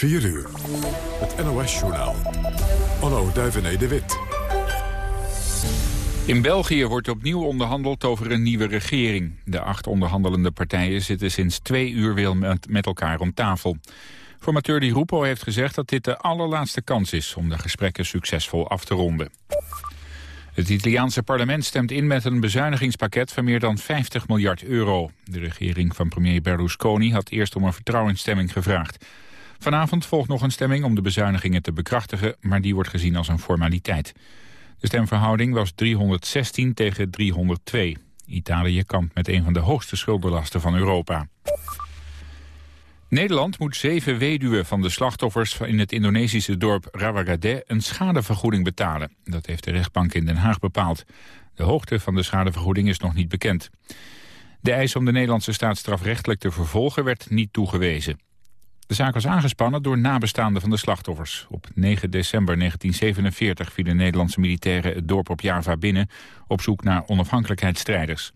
4 uur. Het NOS-journaal. Onno Duivené de Wit. In België wordt opnieuw onderhandeld over een nieuwe regering. De acht onderhandelende partijen zitten sinds twee uur weer met elkaar om tafel. Formateur Di Rupo heeft gezegd dat dit de allerlaatste kans is... om de gesprekken succesvol af te ronden. Het Italiaanse parlement stemt in met een bezuinigingspakket van meer dan 50 miljard euro. De regering van premier Berlusconi had eerst om een vertrouwensstemming gevraagd. Vanavond volgt nog een stemming om de bezuinigingen te bekrachtigen, maar die wordt gezien als een formaliteit. De stemverhouding was 316 tegen 302. Italië kampt met een van de hoogste schuldenlasten van Europa. Nederland moet zeven weduwen van de slachtoffers in het Indonesische dorp Rawagade een schadevergoeding betalen. Dat heeft de rechtbank in Den Haag bepaald. De hoogte van de schadevergoeding is nog niet bekend. De eis om de Nederlandse staat strafrechtelijk te vervolgen werd niet toegewezen. De zaak was aangespannen door nabestaanden van de slachtoffers. Op 9 december 1947 vielen Nederlandse militairen het dorp op Java binnen... op zoek naar onafhankelijkheidsstrijders.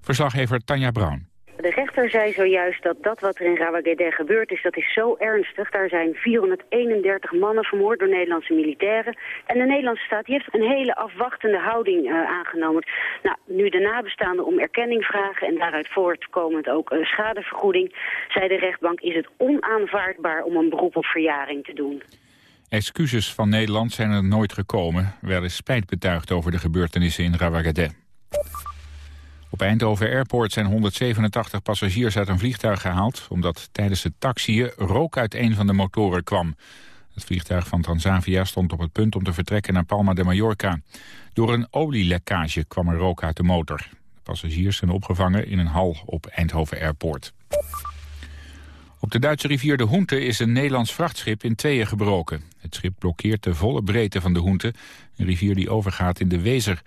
Verslaggever Tanja Brown. De rechter zei zojuist dat dat wat er in Rawagede gebeurd is, dat is zo ernstig. Daar zijn 431 mannen vermoord door Nederlandse militairen. En de Nederlandse staat die heeft een hele afwachtende houding uh, aangenomen. Nou, nu de nabestaanden om erkenning vragen en daaruit voortkomend ook uh, schadevergoeding, zei de rechtbank, is het onaanvaardbaar om een beroep op verjaring te doen. Excuses van Nederland zijn er nooit gekomen. Wel is spijt betuigd over de gebeurtenissen in Rawagede. Op Eindhoven Airport zijn 187 passagiers uit een vliegtuig gehaald... omdat tijdens het taxiën rook uit een van de motoren kwam. Het vliegtuig van Transavia stond op het punt om te vertrekken naar Palma de Mallorca. Door een olielekkage kwam er rook uit de motor. De passagiers zijn opgevangen in een hal op Eindhoven Airport. Op de Duitse rivier de Hoente is een Nederlands vrachtschip in tweeën gebroken. Het schip blokkeert de volle breedte van de Hoente, een rivier die overgaat in de Wezer.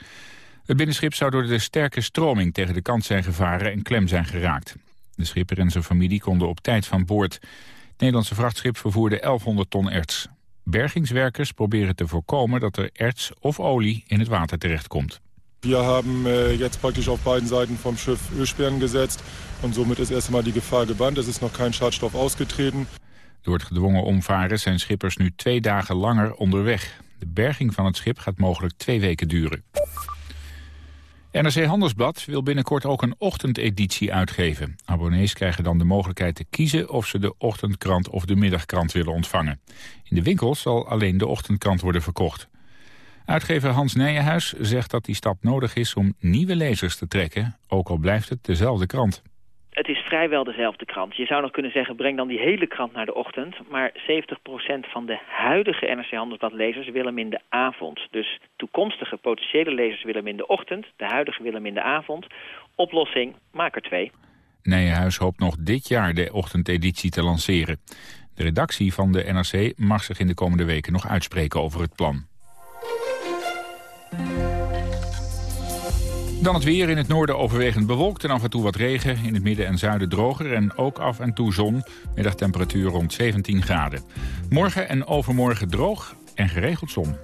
Het binnenschip zou door de sterke stroming tegen de kant zijn gevaren en klem zijn geraakt. De schipper en zijn familie konden op tijd van boord. Het Nederlandse vrachtschip vervoerde 1100 ton erts. Bergingswerkers proberen te voorkomen dat er erts of olie in het water terechtkomt. We hebben äh, jetzt praktisch op beiden Seiten vom Schiff Ölsperren gesetzt und somit ist erstmal die Gefahr gebannt. Es ist noch kein Schadstoff ausgetreten. Door het gedwongen omvaren zijn schippers nu twee dagen langer onderweg. De berging van het schip gaat mogelijk twee weken duren. NRC Handelsblad wil binnenkort ook een ochtendeditie uitgeven. Abonnees krijgen dan de mogelijkheid te kiezen of ze de ochtendkrant of de middagkrant willen ontvangen. In de winkels zal alleen de ochtendkrant worden verkocht. Uitgever Hans Nijenhuis zegt dat die stap nodig is om nieuwe lezers te trekken, ook al blijft het dezelfde krant vrijwel dezelfde krant. Je zou nog kunnen zeggen, breng dan die hele krant naar de ochtend. Maar 70% van de huidige NRC Handelsblad-lezers willen hem in de avond. Dus toekomstige potentiële lezers willen hem in de ochtend. De huidige willen hem in de avond. Oplossing, maak er twee. Nijenhuis hoopt nog dit jaar de ochtendeditie te lanceren. De redactie van de NRC mag zich in de komende weken nog uitspreken over het plan. Dan het weer in het noorden overwegend bewolkt en af en toe wat regen. In het midden en zuiden droger en ook af en toe zon. Middagtemperatuur rond 17 graden. Morgen en overmorgen droog en geregeld zon.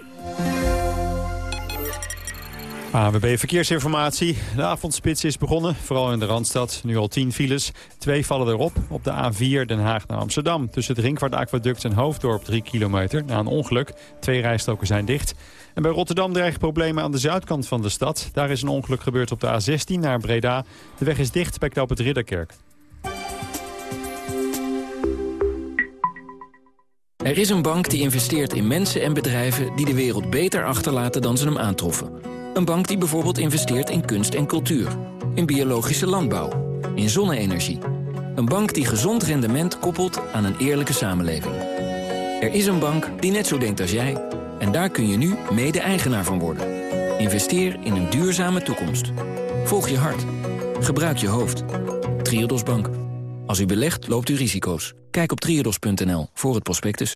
AWB Verkeersinformatie. De avondspits is begonnen, vooral in de Randstad. Nu al 10 files. Twee vallen erop op de A4 Den Haag naar Amsterdam. Tussen het Ringvaart Aquaduct en Hoofddorp 3 kilometer. Na een ongeluk. Twee rijstroken zijn dicht. En bij Rotterdam dreigen problemen aan de zuidkant van de stad. Daar is een ongeluk gebeurd op de A16 naar Breda. De weg is dicht bij knoop het Ridderkerk. Er is een bank die investeert in mensen en bedrijven... die de wereld beter achterlaten dan ze hem aantroffen. Een bank die bijvoorbeeld investeert in kunst en cultuur. In biologische landbouw. In zonne-energie. Een bank die gezond rendement koppelt aan een eerlijke samenleving. Er is een bank die net zo denkt als jij... En daar kun je nu mede-eigenaar van worden. Investeer in een duurzame toekomst. Volg je hart. Gebruik je hoofd. Triodos Bank. Als u belegt, loopt u risico's. Kijk op triodos.nl voor het prospectus.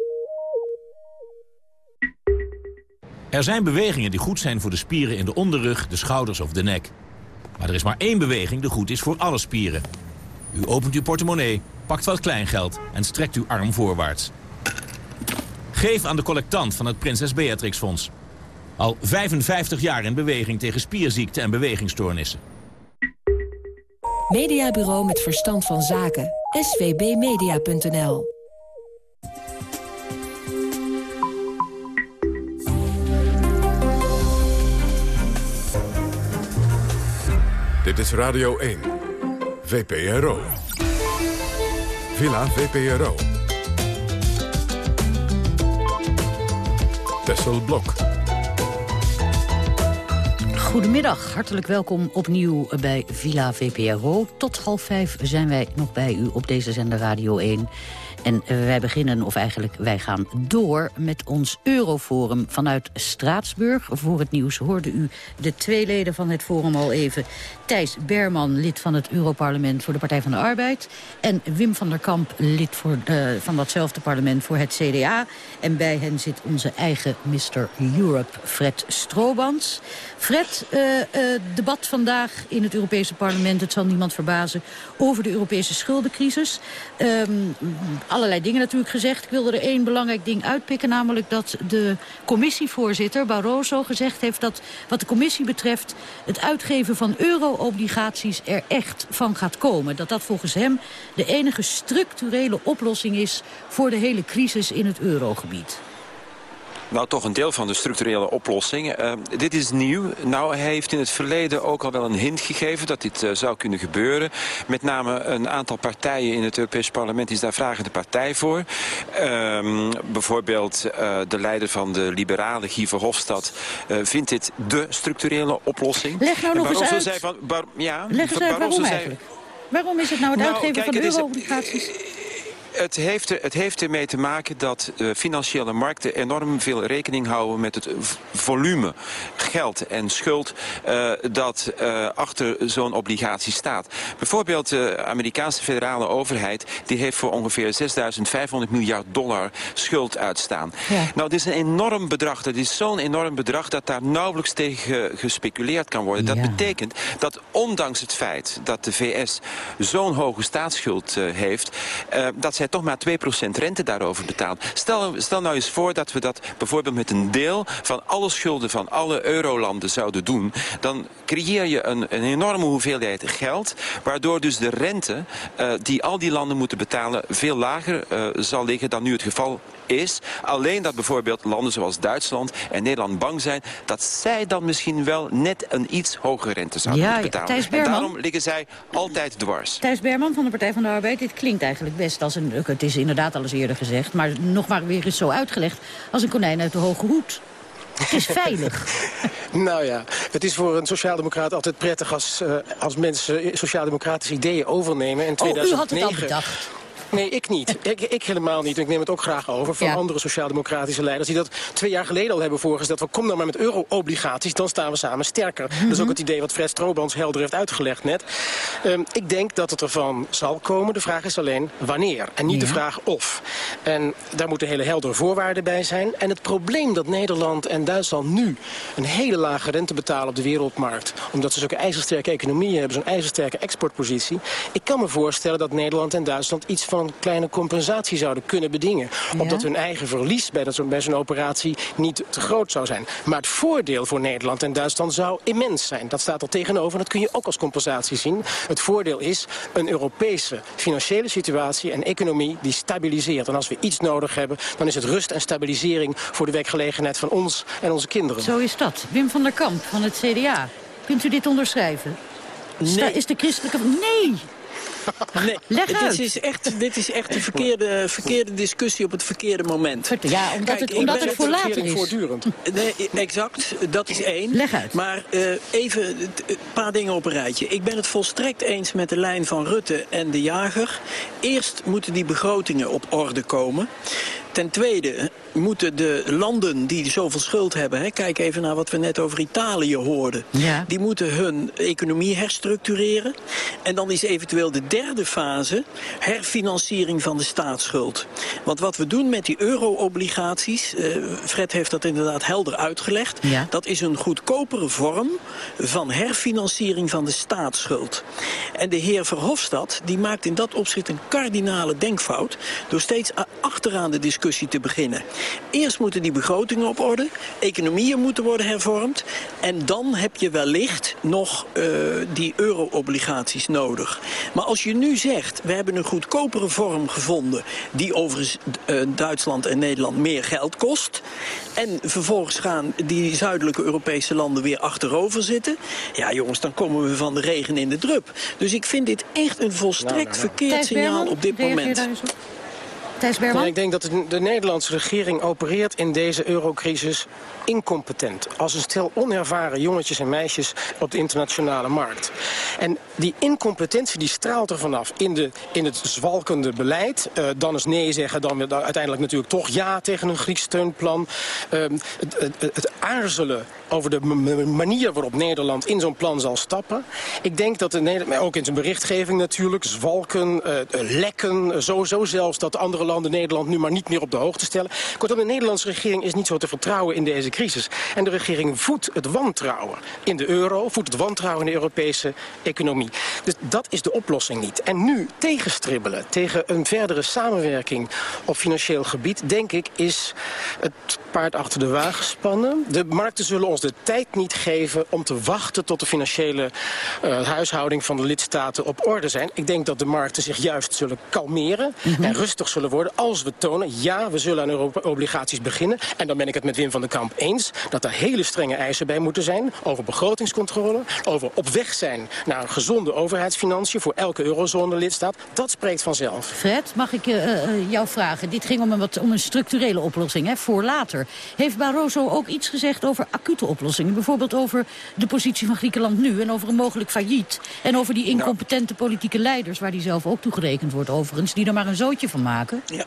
Er zijn bewegingen die goed zijn voor de spieren in de onderrug, de schouders of de nek. Maar er is maar één beweging die goed is voor alle spieren. U opent uw portemonnee, pakt wat kleingeld en strekt uw arm voorwaarts. Geef aan de collectant van het Prinses Beatrix Fonds. Al 55 jaar in beweging tegen spierziekten en bewegingsstoornissen. Mediabureau met verstand van zaken. svbmedia.nl Dit is Radio 1. VPRO. Villa VPRO. Tessel Blok. Goedemiddag, hartelijk welkom opnieuw bij Villa VPRO. Tot half vijf zijn wij nog bij u op deze zender Radio 1. En wij beginnen, of eigenlijk wij gaan door met ons Euroforum vanuit Straatsburg. Voor het nieuws hoorde u de twee leden van het forum al even. Thijs Berman, lid van het Europarlement voor de Partij van de Arbeid. En Wim van der Kamp, lid voor, uh, van datzelfde parlement voor het CDA. En bij hen zit onze eigen Mr. Europe, Fred Stroobans. Fred, uh, debat vandaag in het Europese parlement, het zal niemand verbazen... over de Europese schuldencrisis. Um, allerlei dingen natuurlijk gezegd. Ik wilde er één belangrijk ding uitpikken, namelijk dat de commissievoorzitter Barroso gezegd heeft dat wat de commissie betreft het uitgeven van euro-obligaties er echt van gaat komen. Dat dat volgens hem de enige structurele oplossing is voor de hele crisis in het eurogebied. Nou, toch een deel van de structurele oplossing. Uh, dit is nieuw. Nou, hij heeft in het verleden ook al wel een hint gegeven dat dit uh, zou kunnen gebeuren. Met name een aantal partijen in het Europees Parlement is daar vragende partij voor. Uh, bijvoorbeeld uh, de leider van de liberalen, Guy Verhofstadt, vindt dit de structurele oplossing. Leg nou nog eens uit. Zei van, bar, ja, Leg eens uit waarom eigenlijk? Waarom is het nou het nou, uitgeven kijk, van euro-obligaties? Het heeft, er, het heeft ermee te maken dat uh, financiële markten enorm veel rekening houden met het volume geld en schuld uh, dat uh, achter zo'n obligatie staat. Bijvoorbeeld de Amerikaanse federale overheid die heeft voor ongeveer 6.500 miljard dollar schuld uitstaan. Ja. Nou, dit is een enorm bedrag. Dat is zo'n enorm bedrag dat daar nauwelijks tegen gespeculeerd kan worden. Dat betekent dat ondanks het feit dat de VS zo'n hoge staatsschuld heeft, dat zij toch maar 2% rente daarover betaalt. Stel, stel nou eens voor dat we dat bijvoorbeeld met een deel van alle schulden van alle eurolanden zouden doen. Dan creëer je een, een enorme hoeveelheid geld, waardoor dus de rente uh, die al die landen moeten betalen veel lager uh, zal liggen dan nu het geval is. Alleen dat bijvoorbeeld landen zoals Duitsland en Nederland bang zijn... dat zij dan misschien wel net een iets hogere rente zouden ja, moeten betalen. Ja, en daarom liggen zij altijd dwars. Thijs Berman van de Partij van de Arbeid, dit klinkt eigenlijk best als een... Het is inderdaad al eens eerder gezegd, maar nog maar weer eens zo uitgelegd... als een konijn uit de hoge hoed. Het is veilig. nou ja, het is voor een sociaaldemocraat altijd prettig als, uh, als mensen sociaaldemocratische ideeën overnemen. In 2009... Oh, u had het al bedacht. Nee, ik niet. Ik, ik helemaal niet. Ik neem het ook graag over van ja. andere sociaal-democratische leiders... die dat twee jaar geleden al hebben voorgesteld. Van, kom dan maar met euro-obligaties, dan staan we samen sterker. Mm -hmm. Dat is ook het idee wat Fred Stroobans helder heeft uitgelegd net. Um, ik denk dat het ervan zal komen. De vraag is alleen wanneer. En niet ja. de vraag of. En daar moeten hele heldere voorwaarden bij zijn. En het probleem dat Nederland en Duitsland nu... een hele lage rente betalen op de wereldmarkt... omdat ze zulke ijzersterke economieën hebben... zo'n ijzersterke exportpositie... ik kan me voorstellen dat Nederland en Duitsland iets van een kleine compensatie zouden kunnen bedingen. Ja? Opdat hun eigen verlies bij, dat, bij zo'n operatie niet te groot zou zijn. Maar het voordeel voor Nederland en Duitsland zou immens zijn. Dat staat er tegenover en dat kun je ook als compensatie zien. Het voordeel is een Europese financiële situatie en economie die stabiliseert. En als we iets nodig hebben, dan is het rust en stabilisering voor de werkgelegenheid van ons en onze kinderen. Zo is dat. Wim van der Kamp van het CDA. Kunt u dit onderschrijven? Nee. Is de christelijke... Nee! Nee, Leg dit is echt, dit is echt de verkeerde, verkeerde discussie op het verkeerde moment. Ja, omdat Kijk, het, omdat het voor later is. Voortdurend. Nee, exact, dat is één. Leg uit. Maar uh, even een paar dingen op een rijtje. Ik ben het volstrekt eens met de lijn van Rutte en de jager. Eerst moeten die begrotingen op orde komen. Ten tweede moeten de landen die zoveel schuld hebben... Hè, kijk even naar wat we net over Italië hoorden... Ja. die moeten hun economie herstructureren. En dan is eventueel de derde fase herfinanciering van de staatsschuld. Want wat we doen met die euro-obligaties... eh, Fred heeft dat inderdaad helder uitgelegd... Ja. dat is een goedkopere vorm van herfinanciering van de staatsschuld. En de heer Verhofstadt die maakt in dat opzicht een kardinale denkfout... door steeds achteraan de discussie te beginnen. Eerst moeten die begrotingen op orde, economieën moeten worden hervormd... en dan heb je wellicht nog eh, die euro-obligaties nodig. Maar als je nu zegt, we hebben een goedkopere vorm gevonden... die overigens eh, Duitsland en Nederland meer geld kost... en vervolgens gaan die zuidelijke Europese landen weer achterover zitten... ja jongens, dan komen we van de regen in de drup. Dus ik vind dit echt een volstrekt verkeerd Thijs signaal Berman, op dit moment. Eens Ja, ik denk dat de, de Nederlandse regering opereert in deze eurocrisis incompetent. Als een stel onervaren jongetjes en meisjes op de internationale markt. En die incompetentie die straalt er vanaf in, de, in het zwalkende beleid. Eh, dan is nee zeggen, dan, dan uiteindelijk natuurlijk toch ja tegen een Grieks steunplan. Ehm, het, het, het aarzelen over de manier waarop Nederland in zo'n plan zal stappen. Ik denk dat de Nederland, ook in zijn berichtgeving natuurlijk, zwalken, eh, eh, lekken, eh, zo, zo zelfs dat andere landen Nederland nu maar niet meer op de hoogte stellen. Kortom, de Nederlandse regering is niet zo te vertrouwen in deze crisis. En de regering voedt het wantrouwen in de euro, voedt het wantrouwen in de Europese economie. Dus dat is de oplossing niet. En nu tegenstribbelen tegen een verdere samenwerking op financieel gebied, denk ik, is het paard achter de wagen spannen. De markten zullen ons de tijd niet geven om te wachten tot de financiële eh, huishouding van de lidstaten op orde zijn. Ik denk dat de markten zich juist zullen kalmeren en rustig zullen worden als we tonen, ja, we zullen aan euro-obligaties beginnen. En dan ben ik het met Wim van den Kamp eens dat er hele strenge eisen bij moeten zijn over begrotingscontrole, over op weg zijn naar een gezonde overheidsfinanciën voor elke eurozone-lidstaat. Dat spreekt vanzelf. Fred, mag ik eh, eh, jou vragen? Dit ging om een, wat, om een structurele oplossing, hè, voor later. Heeft Barroso ook iets gezegd over acute oplossingen? Bijvoorbeeld over de positie van Griekenland nu en over een mogelijk failliet. En over die incompetente politieke leiders, waar die zelf ook toe gerekend wordt overigens, die er maar een zootje van maken? Ja.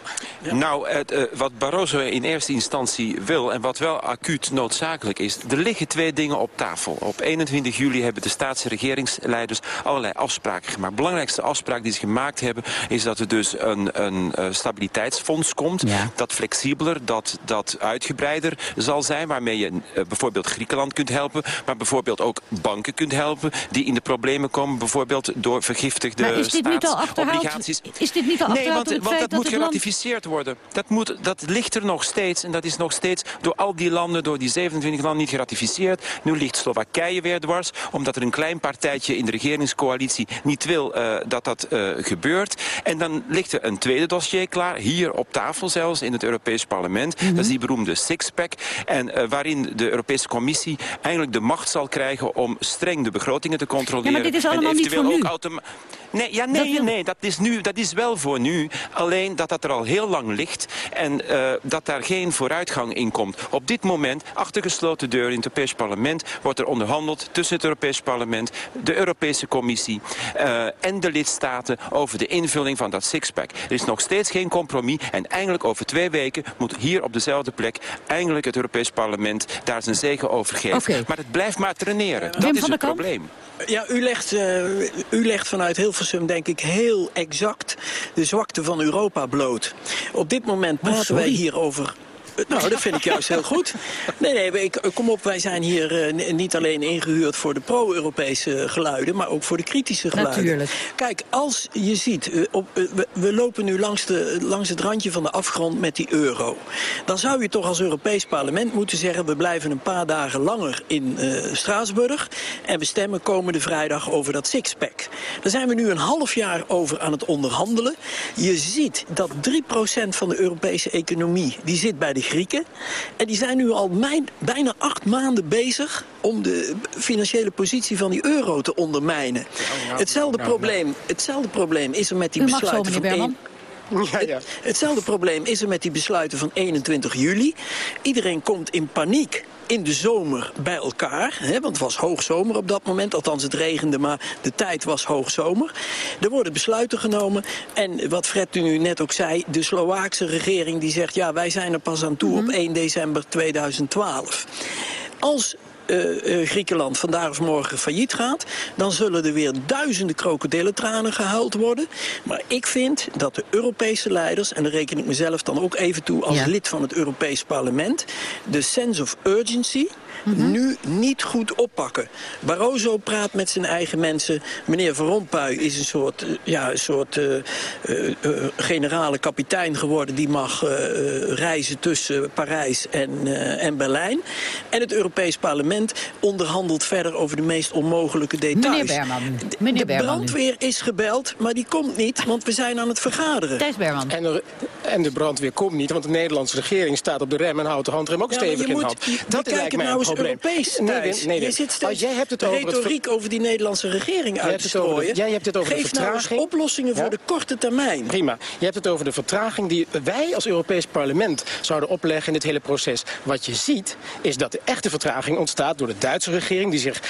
Nou, het, eh, wat Barroso in eerste instantie wil en wat wel acuut noodzakelijk is... er liggen twee dingen op tafel. Op 21 juli hebben de staats- en regeringsleiders allerlei afspraken gemaakt. De belangrijkste afspraak die ze gemaakt hebben... is dat er dus een, een eh, stabiliteitsfonds komt. Ja. Dat flexibeler, dat, dat uitgebreider zal zijn... waarmee je eh, bijvoorbeeld Griekenland kunt helpen... maar bijvoorbeeld ook banken kunt helpen... die in de problemen komen, bijvoorbeeld door vergiftigde Maar is dit niet al achterhaald? staatsobligaties. Is dit niet al Nee, want, want dat moet geratificeerd worden. Dat, moet, dat ligt er nog steeds. En dat is nog steeds door al die landen, door die 27 landen niet geratificeerd. Nu ligt Slowakije weer dwars. Omdat er een klein partijtje in de regeringscoalitie niet wil eh, dat dat eh, gebeurt. En dan ligt er een tweede dossier klaar. Hier op tafel zelfs, in het Europees Parlement. Mhm. Dat is die beroemde sixpack. En eh, waarin de Europese Commissie eigenlijk de macht zal krijgen om streng de begrotingen te controleren. Ja, maar dit is En allemaal niet voor ook nu. Nee, ja, Dat nee, wil- nee, dat is, nu, dat is wel voor nu. Alleen dat dat er al heel lang ligt en eh, dat daar geen vooruitgang in komt. Op dit moment, achter gesloten deuren in het Europees Parlement... wordt er onderhandeld tussen het Europees Parlement, de Europese Commissie... eh, en de lidstaten over de invulling van dat sixpack. Er is nog steeds geen compromis en eigenlijk over twee weken... moet hier op dezelfde plek eindelijk het Europees Parlement daar zijn zegen over geven. Oké. Maar het blijft maar traineren. Dat is het probleem. Ja, u legt, eh, u legt vanuit Hilversum denk ik heel exact de zwakte van Europa bloot. Op dit moment praten wij hier over... Nou, dat vind ik juist heel goed. Nee, nee, ik, kom op, wij zijn hier eh, niet alleen ingehuurd voor de pro-Europese geluiden, maar ook voor de kritische geluiden. Natuurlijk. Kijk, als je ziet, eh, op, eh, we, we lopen nu langs, de, langs het randje van de afgrond met die euro. Dan zou je toch als Europees parlement moeten zeggen, we blijven een paar dagen langer in Straatsburg en we stemmen komende vrijdag over dat sixpack. Daar zijn we nu een half jaar over aan het onderhandelen. Je ziet dat 3% van de Europese economie, die zit bij de Grieken. En die zijn nu al mijn, bijna acht maanden bezig om de financiële positie van die euro te ondermijnen. Hetzelfde, probleem, hetzelfde probleem is er met die U mag zo, besluiten van één- Ja, ja. Hetzelfde probleem is er met die besluiten van 21 juli. Iedereen komt in paniek in de zomer bij elkaar. Hè, want het was hoogzomer op dat moment. Althans, het regende, maar de tijd was hoogzomer. Er worden besluiten genomen. En wat Fred nu net ook zei, de Slovaakse regering die zegt... ja, wij zijn er pas aan toe op 1 december 2012. Als uh, Griekenland vandaag of morgen failliet gaat... dan zullen er weer duizenden krokodillentranen gehuild worden. Maar ik vind dat de Europese leiders... en daar reken ik mezelf dan ook even toe als ja. lid van het Europees Parlement... de sense of urgency -hmm. nu niet goed oppakken. Barroso praat met zijn eigen mensen. Meneer Van Rompuy is een soort, ja, een soort uh, uh, generale kapitein geworden... die mag reizen tussen Parijs en, en Berlijn. En het Europees Parlement onderhandelt verder over de meest onmogelijke details. Meneer Berman. Meneer de Berman brandweer is gebeld, maar die komt niet, want we zijn aan het vergaderen. Thijs Berman. En, er, en de brandweer komt niet, want de Nederlandse regering staat op de rem... en houdt de handrem ook ja, stevig in moet, hand. Dat lijkt mij nou een probleem. Europees, nee, nee, nee. Je zit steeds jij hebt het over retoriek over die Nederlandse regering uit te strooien. Jij hebt het over Geef de vertraging. nou oplossingen ja? voor de korte termijn. Prima. Je hebt het over de vertraging die wij als Europees parlement zouden opleggen in dit hele proces. Wat je ziet is dat de echte vertraging ontstaat door de Duitse regering... die zich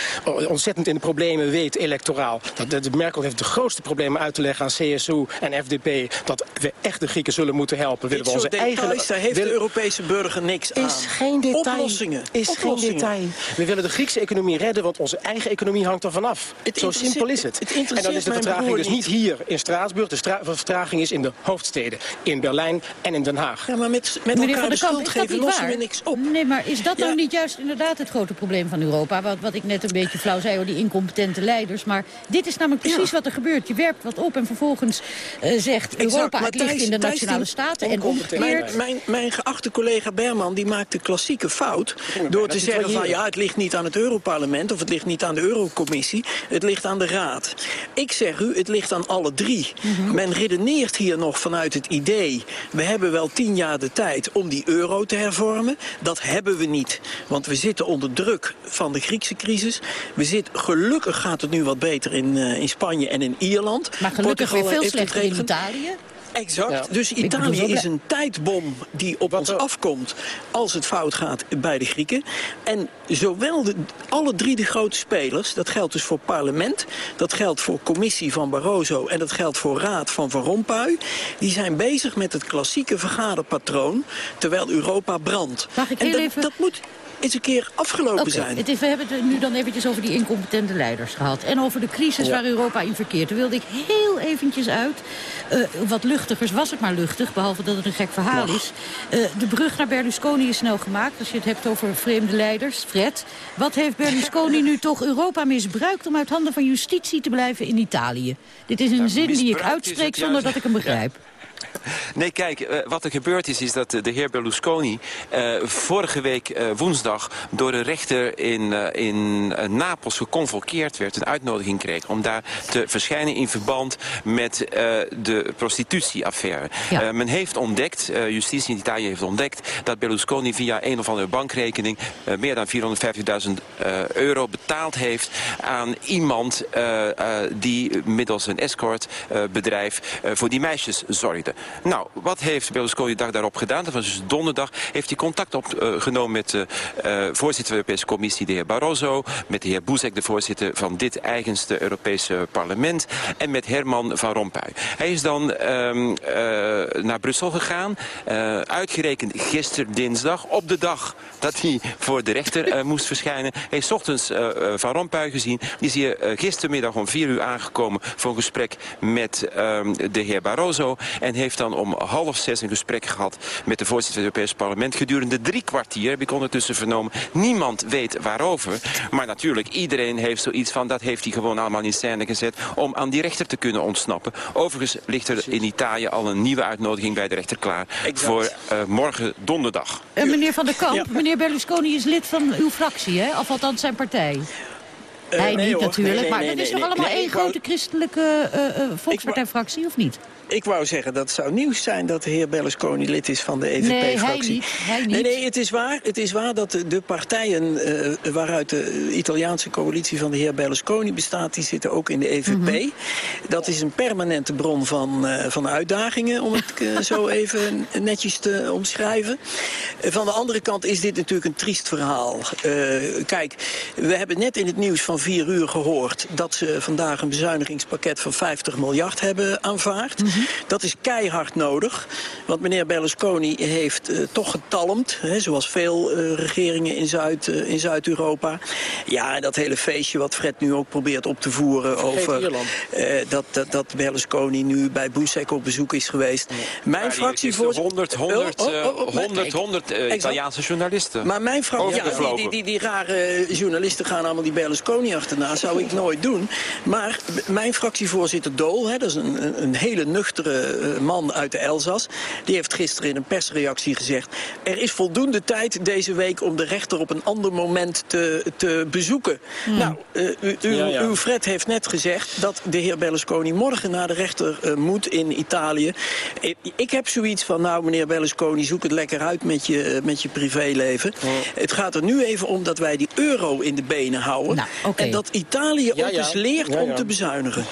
ontzettend in de problemen weet electoraal. Dat de Merkel heeft de grootste problemen uit te leggen aan CSU en FDP... dat we echt de Grieken zullen moeten helpen. Willen we onze details, eigen... daar heeft de Europese burger niks aan. Is geen detail. Oplossingen. Is Oplossingen. geen detail. We willen de Griekse economie redden, want onze eigen economie hangt ervan af. Het Zo simpel is het. het en dan is de vertraging dus niet hier in Straatsburg. De vertraging is in de hoofdsteden. In Berlijn en in Den Haag. Ja, maar met, met Meneer elkaar Van de dat geven lossen we niks op. Nee, maar is dat Ja. nou niet juist inderdaad het grote probleem van Europa? Wat, wat ik net een beetje flauw zei, over die incompetente leiders. Maar dit is namelijk precies wat er gebeurt. Je werpt wat op en vervolgens eh, zegt Exact, Europa, het ligt in de nationale staten. En omgekeerd. Mijn, mijn, mijn geachte collega Berman die maakt de klassieke fout... door te is zeggen van ja, het ligt niet aan het Europarlement... of het ligt niet aan de Eurocommissie, het ligt aan de Raad. Ik zeg u, het ligt aan alle drie. Men redeneert hier nog vanuit het idee... we hebben wel tien jaar de tijd om die euro te hervormen. Dat hebben we niet, want we zitten onder druk van de Griekse crisis. We zitten, gelukkig gaat het nu wat beter in, eh, in Spanje en in Ierland. Maar gelukkig Portugal weer veel slechter in. Italië. Exact. Ja. Dus Italië is een tijdbom die op ons afkomt als het fout gaat bij de Grieken. En zowel de, alle drie de grote spelers, dat geldt dus voor parlement, dat geldt voor commissie van Barroso en dat geldt voor raad van Van Rompuy, die zijn bezig met het klassieke vergaderpatroon terwijl Europa brandt. Mag ik en dat, even- dat moet eens een keer afgelopen zijn. het is, we hebben het nu dan eventjes over die incompetente leiders gehad. En over de crisis waar Europa in verkeert. Daar wilde ik heel eventjes uit. eh, wat luchtigers was het maar luchtig, behalve dat het een gek verhaal is. Eh, de brug naar Berlusconi is snel gemaakt. Als je het hebt over vreemde leiders. Fred, wat heeft Berlusconi nu toch Europa misbruikt... om uit handen van justitie te blijven in Italië? Dit is een zin die ik is uitspreek zonder dat ik hem begrijp. Nee, kijk, eh, wat er gebeurd is, is dat de heer Berlusconi eh, vorige week eh, woensdag door de rechter in, in Napels geconvokeerd werd, een uitnodiging kreeg om daar te verschijnen in verband met de prostitutieaffaire. Ja. Men heeft ontdekt, justitie in Italië heeft ontdekt, dat Berlusconi via een of andere bankrekening meer dan 450.000 eh, euro betaald heeft aan iemand die middels een escortbedrijf voor die meisjes zorgde. Nou, wat heeft Berlusconi dag daarop gedaan? Dat was dus donderdag. Heeft hij contact opgenomen met de eh, voorzitter van de Europese Commissie, de heer Barroso. Met de heer Buzek, de voorzitter van dit eigenste Europese parlement. En met Herman van Rompuy. Hij is dan ehm, eh, naar Brussel gegaan. eh, uitgerekend gisteren dinsdag. Op de dag dat hij voor de rechter eh, moest verschijnen. Hij heeft 's ochtends eh, eh, Van Rompuy gezien. Die is hier gistermiddag om vier uur aangekomen voor een gesprek met ehm, de heer Barroso. En heeft dan om half zes een gesprek gehad met de voorzitter van het Europees Parlement. Gedurende drie kwartier heb ik ondertussen vernomen. Niemand weet waarover. Maar natuurlijk, iedereen heeft zoiets van... dat heeft hij gewoon allemaal in scène gezet om aan die rechter te kunnen ontsnappen. Overigens ligt er in Italië al een nieuwe uitnodiging bij de rechter klaar... voor eh, morgen donderdag. Meneer Van der Kamp, meneer Berlusconi is lid van uw fractie, hè? Of althans zijn partij. Hij nee, niet hoor. natuurlijk, Nee, nee, maar dat is toch nee. allemaal één grote christelijke eh, eh, volkspartijfractie, of niet? Ik wou zeggen, dat zou nieuws zijn dat de heer Berlusconi lid is van de EVP-fractie. Nee, hij niet. Hij niet. Nee, nee, het is waar, het is waar dat de, de partijen eh, waaruit de Italiaanse coalitie van de heer Berlusconi bestaat, die zitten ook in de EVP. Mhm. Dat is een permanente bron van, eh, van uitdagingen, om het eh, zo even netjes te omschrijven. Van de andere kant is dit natuurlijk een triest verhaal. Kijk, we hebben net in het nieuws van vier uur gehoord dat ze vandaag een bezuinigingspakket van 50 miljard hebben aanvaard. Dat is keihard nodig, want meneer Berlusconi heeft eh, toch getalmd, hè, zoals veel eh, regeringen in Zuid, eh, in Zuid-Europa. Ja, en dat hele feestje wat Fred nu ook probeert op te voeren Vergeet over Ierland. eh, dat, dat, dat Berlusconi nu bij Boesek op bezoek is geweest. Mijn fractievoorzitter... 100, 100, Oh, oh, oh, oh, 100, kijk. 100 eh, Exact. Italiaanse journalisten. Maar mijn vrouw, ja, die, die, die, die rare journalisten gaan allemaal die Berlusconi achterna. Zou ik nooit doen. Maar mijn fractievoorzitter Dool, hè, dat is een, een- een hele nuchtere eh, man uit de Elzas. Die heeft gisteren in een persreactie gezegd... er is voldoende tijd deze week om de rechter op een ander moment te, te bezoeken. Nou, eh, u, u- Ja, ja. uw Fred heeft net gezegd dat de heer Berlusconi morgen naar de rechter eh, moet in Italië. Ik, ik heb zoiets van, nou meneer Berlusconi, zoek het lekker uit met je, met je privéleven. Het gaat er nu even om dat wij die euro in de benen houden. Nou. En dat Italië Ja, ook ja. eens leert Ja, om te bezuinigen.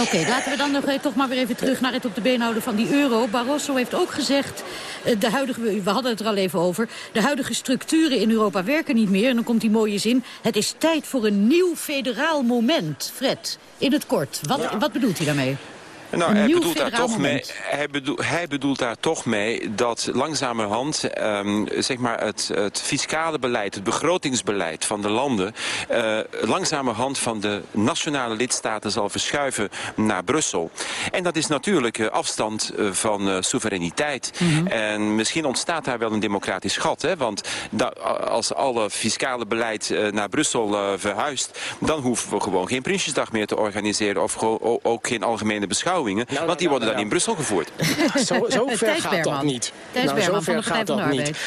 Oké, laten we dan nog eh, toch maar weer even terug naar het op de been houden van die euro. Barroso heeft ook gezegd, eh, de huidige, we hadden het er al even over... de huidige structuren in Europa werken niet meer. En dan komt die mooie zin, het is tijd voor een nieuw federaal moment. Fred, in het kort, wat, wat bedoelt hij daarmee? Nou, hij bedoelt, daar toch mee, hij, bedoelt, hij bedoelt daar toch mee dat langzamerhand ehm, zeg maar het, het fiscale beleid, het begrotingsbeleid van de landen, eh, langzamerhand van de nationale lidstaten zal verschuiven naar Brussel. En dat is natuurlijk eh, afstand eh, van soevereiniteit. En misschien ontstaat daar wel een democratisch gat. Hè? Want als alle fiscale beleid naar Brussel verhuist, dan hoeven we gewoon geen Prinsjesdag meer te organiseren of ook geen algemene beschouwingen. nou, want die nou, worden dan nou. in Brussel gevoerd. Zo, zo ver gaat dat niet. Thijs nou, zo van de ver gaat dat niet.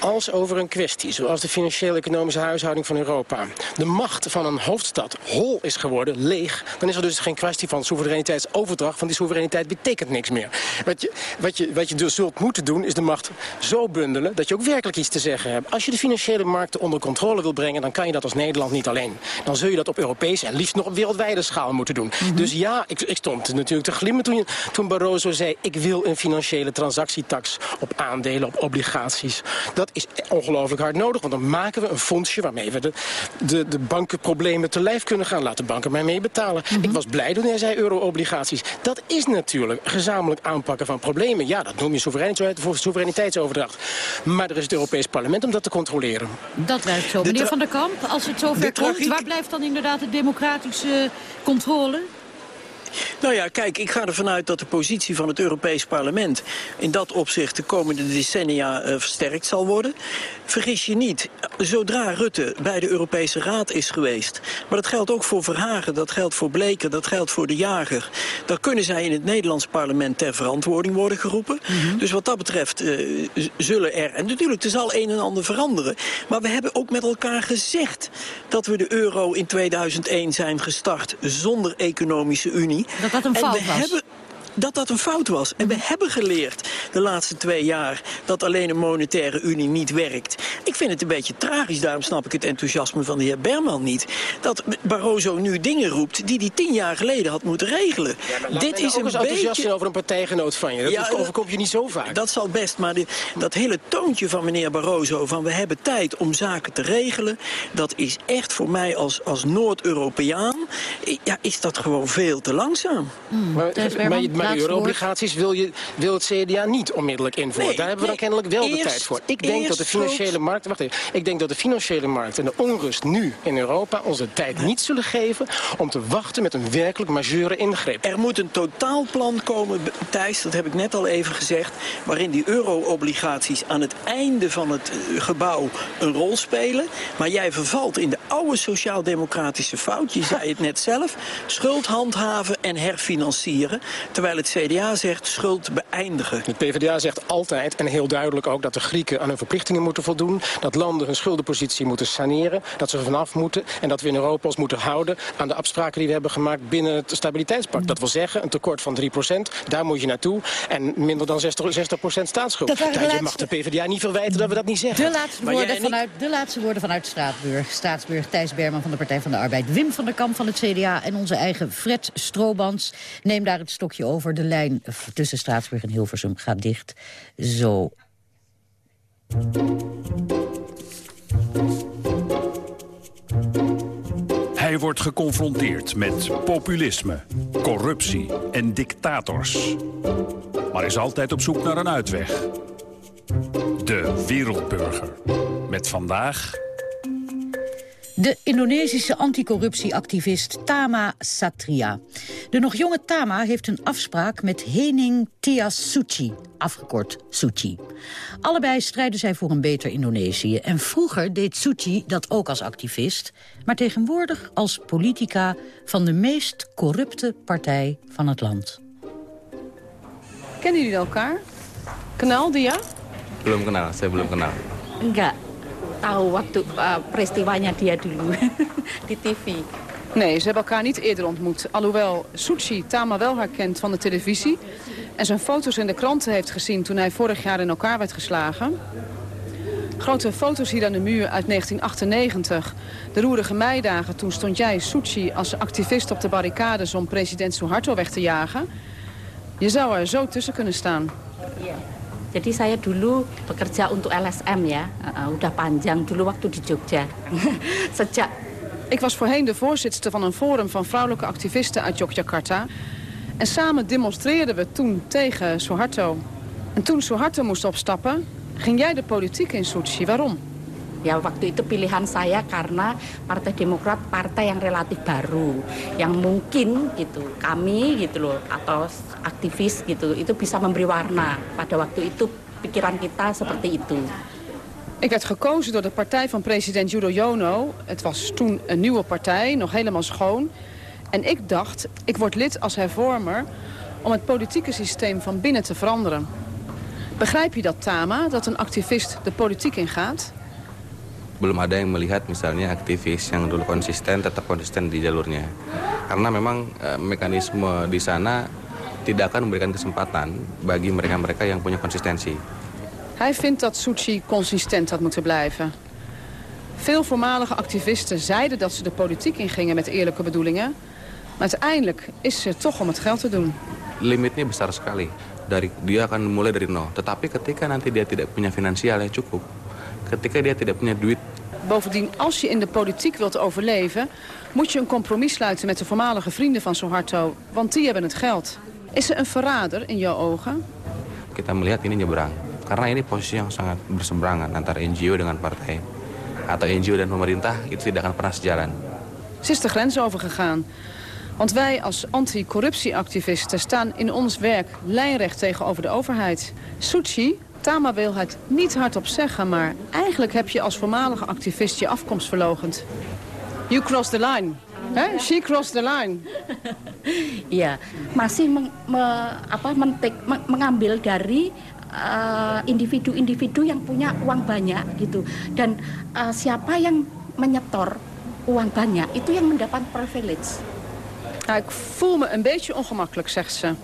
Als over een kwestie, zoals de financiële economische huishouding van Europa... de macht van een hoofdstad hol is geworden, leeg... dan is er dus geen kwestie van soevereiniteitsoverdracht... want die soevereiniteit betekent niks meer. Wat je, wat, je, wat je dus zult moeten doen, is de macht zo bundelen... dat je ook werkelijk iets te zeggen hebt. Als je de financiële markten onder controle wil brengen... dan kan je dat als Nederland niet alleen. Dan zul je dat op Europese en liefst nog op wereldwijde schaal moeten doen. Dus ja, ik, ik stond natuurlijk te glimmen toen, toen Barroso zei... ik wil een financiële transactietax op aandelen, op obligaties. Dat is ongelooflijk hard nodig, want dan maken we een fondsje... waarmee we de, de, de bankenproblemen te lijf kunnen gaan. Laten banken mij mee betalen. Ik was blij toen hij zei euro-obligaties. Dat is natuurlijk gezamenlijk aanpakken van problemen. Ja, dat noem je soevereiniteit- voor soevereiniteitsoverdracht. Maar er is het Europees Parlement om dat te controleren. Dat blijft zo. De Meneer Van der Kamp, als het zover komt... waar blijft dan inderdaad de democratische controle? Nou ja, kijk, ik ga ervan uit dat de positie van het Europees Parlement in dat opzicht de komende decennia eh, versterkt zal worden. Vergis je niet, zodra Rutte bij de Europese Raad is geweest, maar dat geldt ook voor Verhagen, dat geldt voor Bleker, dat geldt voor de Jager, dan kunnen zij in het Nederlands parlement ter verantwoording worden geroepen. Dus wat dat betreft eh, zullen er, en natuurlijk, er zal een en ander veranderen, maar we hebben ook met elkaar gezegd dat we de euro in 2001 zijn gestart zonder economische unie. Dat dat een En fout we was. Hebben dat dat een fout was. En we hebben geleerd de laatste twee jaar dat alleen een monetaire unie niet werkt. Ik vind het een beetje tragisch, daarom snap ik het enthousiasme van de heer Berman niet. Dat Barroso nu dingen roept die hij tien jaar geleden had moeten regelen. Dit is ook een eens enthousiast zijn beetje... over een partijgenoot van je. Dat Ja, overkomt je niet zo vaak. Dat zal best, maar de- dat hele toontje van meneer Barroso... van we hebben tijd om zaken te regelen... dat is echt voor mij als, als Noord-Europeaan... Ja, is dat gewoon veel te langzaam. Maar, maar, euro-obligaties wil, je, wil het CDA niet onmiddellijk invoeren. Nee, Daar hebben we dan kennelijk wel de tijd voor. Ik denk dat de financiële markt. Wacht even. Ik denk dat de financiële markt en de onrust nu in Europa ons de tijd niet zullen geven om te wachten met een werkelijk majeure ingreep. Er moet een totaalplan komen, Thijs, dat heb ik net al even gezegd... waarin die euro-obligaties aan het einde van het eh, gebouw een rol spelen. Maar jij vervalt in de oude sociaal-democratische fout. Je zei het net zelf. Schuld handhaven en herfinancieren. Terwijl Terwijl het CDA zegt schuld beëindigen. Het PvdA zegt altijd en heel duidelijk ook dat de Grieken aan hun verplichtingen moeten voldoen. Dat landen hun schuldenpositie moeten saneren. Dat ze er vanaf moeten. En dat we in Europa ons moeten houden aan de afspraken die we hebben gemaakt binnen het stabiliteitspact. Dat wil zeggen een tekort van 3% daar moet je naartoe. En minder dan 60, 60 staatsschuld. Ja, je mag de PvdA niet verwijten dat we dat niet zeggen. De laatste, woorden, vanuit, de laatste woorden vanuit Straatsburg. Staatsburg, Thijs Berman van de Partij van de Arbeid. Wim van der Kamp van het CDA en onze eigen Fred Stroobans. Neem daar het stokje over. De lijn tussen Straatsburg en Hilversum gaat dicht. Zo. Hij wordt geconfronteerd met populisme, corruptie en dictators. Maar is altijd op zoek naar een uitweg. De Wereldburger. Met vandaag... De Indonesische anticorruptieactivist Tama Satria. De nog jonge Tama heeft een afspraak met Hening Tiasuci, afgekort Suci. Allebei strijden zij voor een beter Indonesië. En vroeger deed Suci dat ook als activist... maar tegenwoordig als politica van de meest corrupte partij van het land. Kennen jullie elkaar? Kenal dia? Belum kenal, saya belum kenal. Enggak. Tahu waktu uh, peristiwanya dia dulu di TV. Nee, ze hebben elkaar niet eerder ontmoet. Alhoewel Suchi Tama wel herkent van de televisie... en zijn foto's in de kranten heeft gezien toen hij vorig jaar in elkaar werd geslagen. Grote foto's hier aan de muur uit 1998. De roerige meidagen, toen stond jij, Suchi, als activist op de barricades... om president Suharto weg te jagen. Je zou er zo tussen kunnen staan. Ja. Jadi saya dulu bekerja untuk LSM ya, uh, udah panjang dulu waktu di Jogja. Sejak ik was voorheen de voorzitter van een forum van vrouwelijke activisten uit Yogyakarta. En samen demonstreerden we toen tegen Suharto. En toen Suharto moest opstappen, ging jij de politiek in Sochi. Waarom? Ya waktu itu pilihan saya karena Partai Demokrat partai yang relatif baru, yang mungkin gitu kami gitu loh atau aktivis gitu itu bisa memberi warna pada waktu itu pikiran kita seperti itu. Ik werd gekozen door de partij van president Yono. Het was toen een nieuwe partij, nog helemaal schoon. En ik dacht, ik word lid als hervormer om het politieke systeem van binnen te veranderen. Begrijp je dat, Tama, dat een activist de politiek ingaat? Belum ada yang melihat misalnya aktivis yang dulu konsisten tetap konsisten di jalurnya. Karena memang eh, mekanisme di sana tidak akan memberikan kesempatan bagi mereka-mereka yang punya konsistensi. Hij vindt dat Suchi consistent had moeten blijven. Veel voormalige activisten zeiden dat ze de politiek ingingen met eerlijke bedoelingen. Maar uiteindelijk is ze toch om het geld te doen. Limitnya besar sekali. Dari, dia akan mulai dari nol. Tetapi ketika nanti dia tidak punya finansial yang cukup. Ketika dia tidak punya duit. Bovendien, als je in de politiek wilt overleven... moet je een compromis sluiten met de voormalige vrienden van Suharto. Want die hebben het geld. Is ze een verrader in jouw ogen? Kita melihat ini nyebrang. Karena ini posisi yang sangat berseberangan antara NGO dengan partai. Atau NGO dan pemerintah itu tidak akan pernah sejalan. Ze is de grens overgegaan. Want wij als anticorruptieactivisten staan in ons werk lijnrecht tegenover de overheid. Suchi, Tama wil het niet hardop zeggen, maar eigenlijk heb je als voormalige activist je afkomst verlogend. You crossed the line. He? She crossed the line. ja, masih meng, me, apa, mentek, mengambil dari Eh, individu-individu uh, yang punya uang banyak gitu dan uh, siapa yang menyetor uang banyak itu yang mendapat privilege. Nou, ik voel me een beetje ongemakkelijk, zegt ze.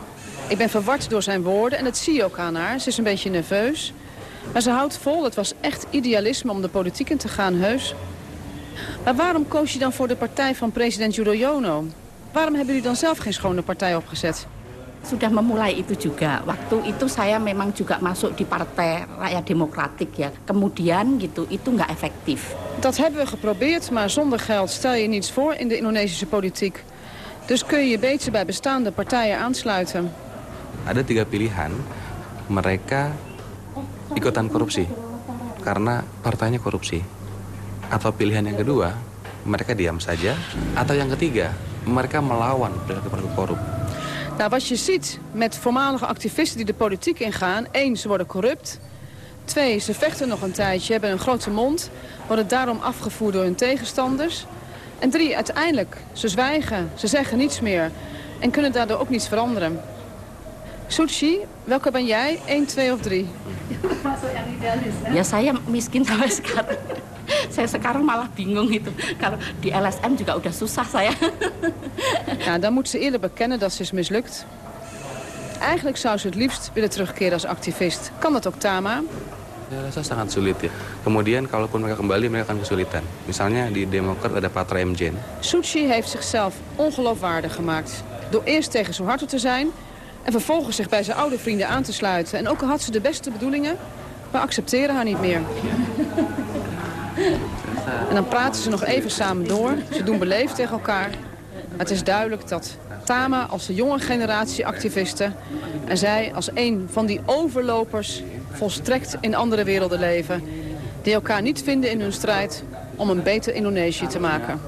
Ik ben verward door zijn woorden en dat zie je ook aan haar. Ze is een beetje nerveus. Maar ze houdt vol, het was echt idealisme om de politiek in te gaan, heus. Maar waarom koos je dan voor de partij van president Yudhoyono? Waarom hebben jullie dan zelf geen schone partij opgezet? sudah memulai itu juga. Waktu itu saya memang juga masuk di Partai Rakyat Democratic ya. Kemudian gitu, itu nggak efektif. Dat hebben we geprobeerd, maar zonder geld stel je niets voor in de Indonesische politiek. Dus kun je je beter bij bestaande partijen aansluiten. Ada tiga pilihan. Mereka ikutan korupsi karena partainya korupsi. Atau pilihan yang kedua, mereka diam saja. Atau yang ketiga, mereka melawan perilaku korup. Nou, wat je ziet met voormalige activisten die de politiek ingaan... één, ze worden corrupt. Twee, ze vechten nog een tijdje, hebben een grote mond... worden daarom afgevoerd door hun tegenstanders. En drie, uiteindelijk, ze zwijgen, ze zeggen niets meer... en kunnen daardoor ook niets veranderen. Sushi, welke ben jij? 1, 2 of 3? Ya saya miskin sampai sekarang. saya sekarang malah bingung itu. Kalau di LSM juga udah susah saya. Ja, dan moet ze eerder bekennen dat ze is mislukt. Eigenlijk zou ze het liefst willen terugkeren als activist. Kan dat ook, Tama? Saya rasa sangat sulit ya. Kemudian kalaupun mereka kembali, mereka akan kesulitan. Misalnya di Demokrat ada Patra M. Jen. Suchi heeft zichzelf ongeloofwaardig gemaakt. Door eerst tegen Suharto te zijn... en vervolgens zich bij zijn oude vrienden aan te sluiten. En ook al had ze de beste bedoelingen... we accepteren haar niet meer. En dan praten ze nog even samen door. Ze doen beleefd tegen elkaar. Maar het is duidelijk dat Tama als de jonge generatie activisten... en zij als een van die overlopers volstrekt in andere werelden leven... die elkaar niet vinden in hun strijd om een beter Indonesië te maken.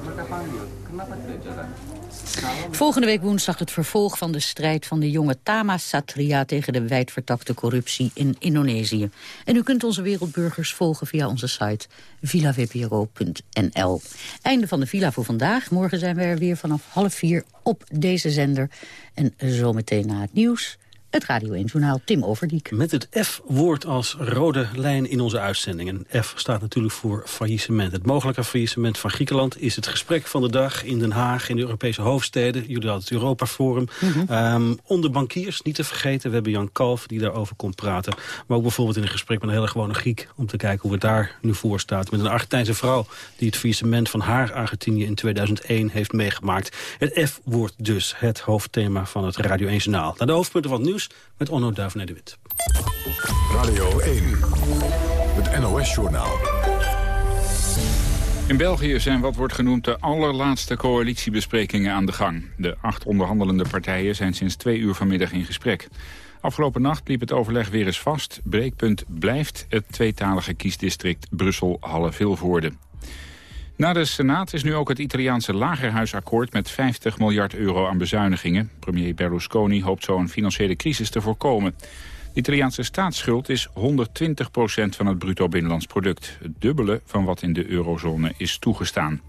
Volgende week woensdag het vervolg van de strijd van de jonge Tama Satria... tegen de wijdvertakte corruptie in Indonesië. En u kunt onze wereldburgers volgen via onze site villavpro.nl. Einde van de Villa voor vandaag. Morgen zijn we er weer vanaf half vier op deze zender. En zometeen na het nieuws het Radio 1-journaal Tim Overdiek. Met het F-woord als rode lijn in onze uitzendingen. F staat natuurlijk voor faillissement. Het mogelijke faillissement van Griekenland is het gesprek van de dag... in Den Haag, in de Europese hoofdsteden. Jullie hadden het Europa Forum. Mm onder bankiers, niet te vergeten. We hebben Jan Kalf die daarover komt praten. Maar ook bijvoorbeeld in een gesprek met een hele gewone Griek... om te kijken hoe het daar nu voor staat. Met een Argentijnse vrouw die het faillissement van haar Argentinië... in 2001 heeft meegemaakt. Het F-woord dus, het hoofdthema van het Radio 1-journaal. Naar de hoofdpunten van het nieuws met Onno Duiven de Wit. Radio 1, het NOS-journaal. In België zijn wat wordt genoemd de allerlaatste coalitiebesprekingen aan de gang. De acht onderhandelende partijen zijn sinds twee uur vanmiddag in gesprek. Afgelopen nacht liep het overleg weer eens vast. Breekpunt blijft het tweetalige kiesdistrict Brussel-Halle-Vilvoorde. Na de Senaat is nu ook het Italiaanse lagerhuisakkoord met 50 miljard euro aan bezuinigingen. Premier Berlusconi hoopt zo een financiële crisis te voorkomen. De Italiaanse staatsschuld is 120% van het bruto binnenlands product. Het dubbele van wat in de eurozone is toegestaan.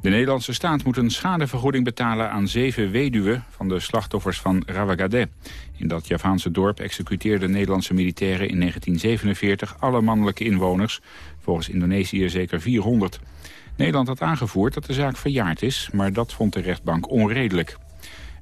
De Nederlandse staat moet een schadevergoeding betalen aan zeven weduwen van de slachtoffers van Rawagade. In dat Javaanse dorp executeerden Nederlandse militairen in 1947 alle mannelijke inwoners. Volgens Indonesië zeker 400. Nederland had aangevoerd dat de zaak verjaard is, maar dat vond de rechtbank onredelijk.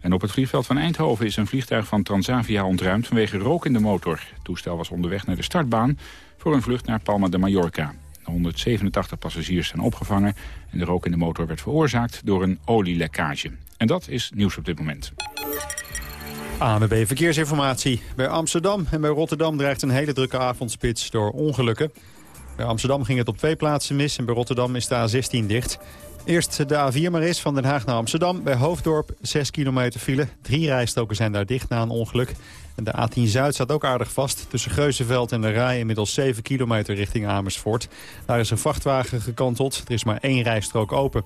En op het vliegveld van Eindhoven is een vliegtuig van Transavia ontruimd vanwege rook in de motor. Het toestel was onderweg naar de startbaan voor een vlucht naar Palma de Mallorca. 187 passagiers zijn opgevangen en de rook in de motor werd veroorzaakt door een olielekkage. En dat is nieuws op dit moment. ANWB Verkeersinformatie. Bij Amsterdam en bij Rotterdam dreigt een hele drukke avondspits door ongelukken. Bij Amsterdam ging het op twee plaatsen mis en bij Rotterdam is de A16 dicht. Eerst de A4 maar eens van Den Haag naar Amsterdam. Bij Hoofddorp 6 kilometer file. Drie rijstroken zijn daar dicht na een ongeluk. En de A10 Zuid staat ook aardig vast. Tussen Geuzenveld en de Rij inmiddels 7 kilometer richting Amersfoort. Daar is een vrachtwagen gekanteld. Er is maar één rijstrook open.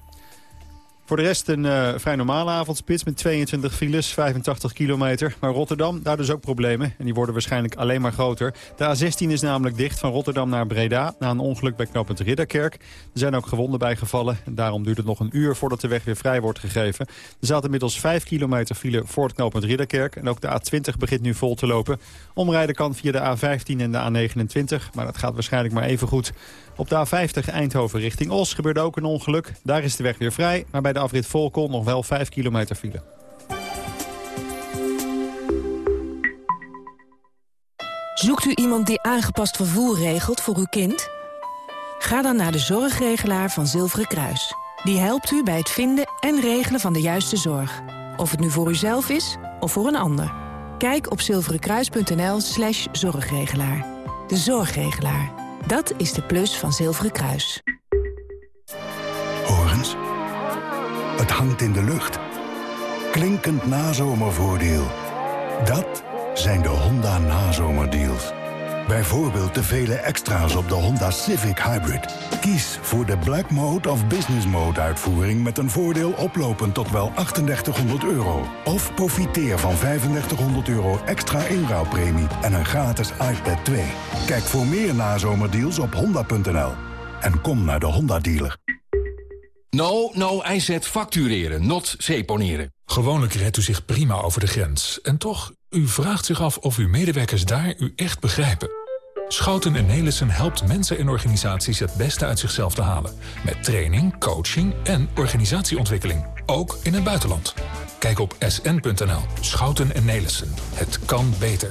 Voor de rest een uh, vrij normale avondspits met 22 files, 85 kilometer. Maar Rotterdam, daar dus ook problemen. En die worden waarschijnlijk alleen maar groter. De A16 is namelijk dicht van Rotterdam naar Breda... na een ongeluk bij knooppunt Ridderkerk. Er zijn ook gewonden bijgevallen. En daarom duurt het nog een uur voordat de weg weer vrij wordt gegeven. Er zaten inmiddels 5 kilometer file voor het knooppunt Ridderkerk. En ook de A20 begint nu vol te lopen. Omrijden kan via de A15 en de A29. Maar dat gaat waarschijnlijk maar even goed. Op de A50 Eindhoven richting Os gebeurde ook een ongeluk. Daar is de weg weer vrij, maar bij de afrit Volkel nog wel 5 kilometer file. Zoekt u iemand die aangepast vervoer regelt voor uw kind? Ga dan naar de zorgregelaar van Zilveren Kruis. Die helpt u bij het vinden en regelen van de juiste zorg. Of het nu voor uzelf is of voor een ander. Kijk op zilverenkruis.nl slash zorgregelaar. De zorgregelaar. Dat is de plus van Zilveren Kruis. Horens. Het hangt in de lucht. Klinkend nazomervoordeel. Dat zijn de Honda nazomerdeals. Bijvoorbeeld de vele extra's op de Honda Civic Hybrid. Kies voor de Black Mode of Business Mode uitvoering... met een voordeel oplopend tot wel 3800 euro. Of profiteer van 3500 euro extra inruilpremie... en een gratis iPad 2. Kijk voor meer nazomerdeals op honda.nl. En kom naar de Honda-dealer. No, no, IZ factureren, not seponeren. Gewoonlijk redt u zich prima over de grens. En toch, U vraagt zich af of uw medewerkers daar u echt begrijpen. Schouten en Nelissen helpt mensen en organisaties het beste uit zichzelf te halen. Met training, coaching en organisatieontwikkeling. Ook in het buitenland. Kijk op sn.nl. Schouten en Nelissen. Het kan beter.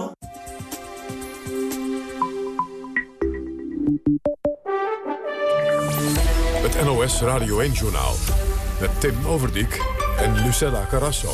NOS Radio 1-journaal. Met Tim Overdijk en Lucella Carrasso.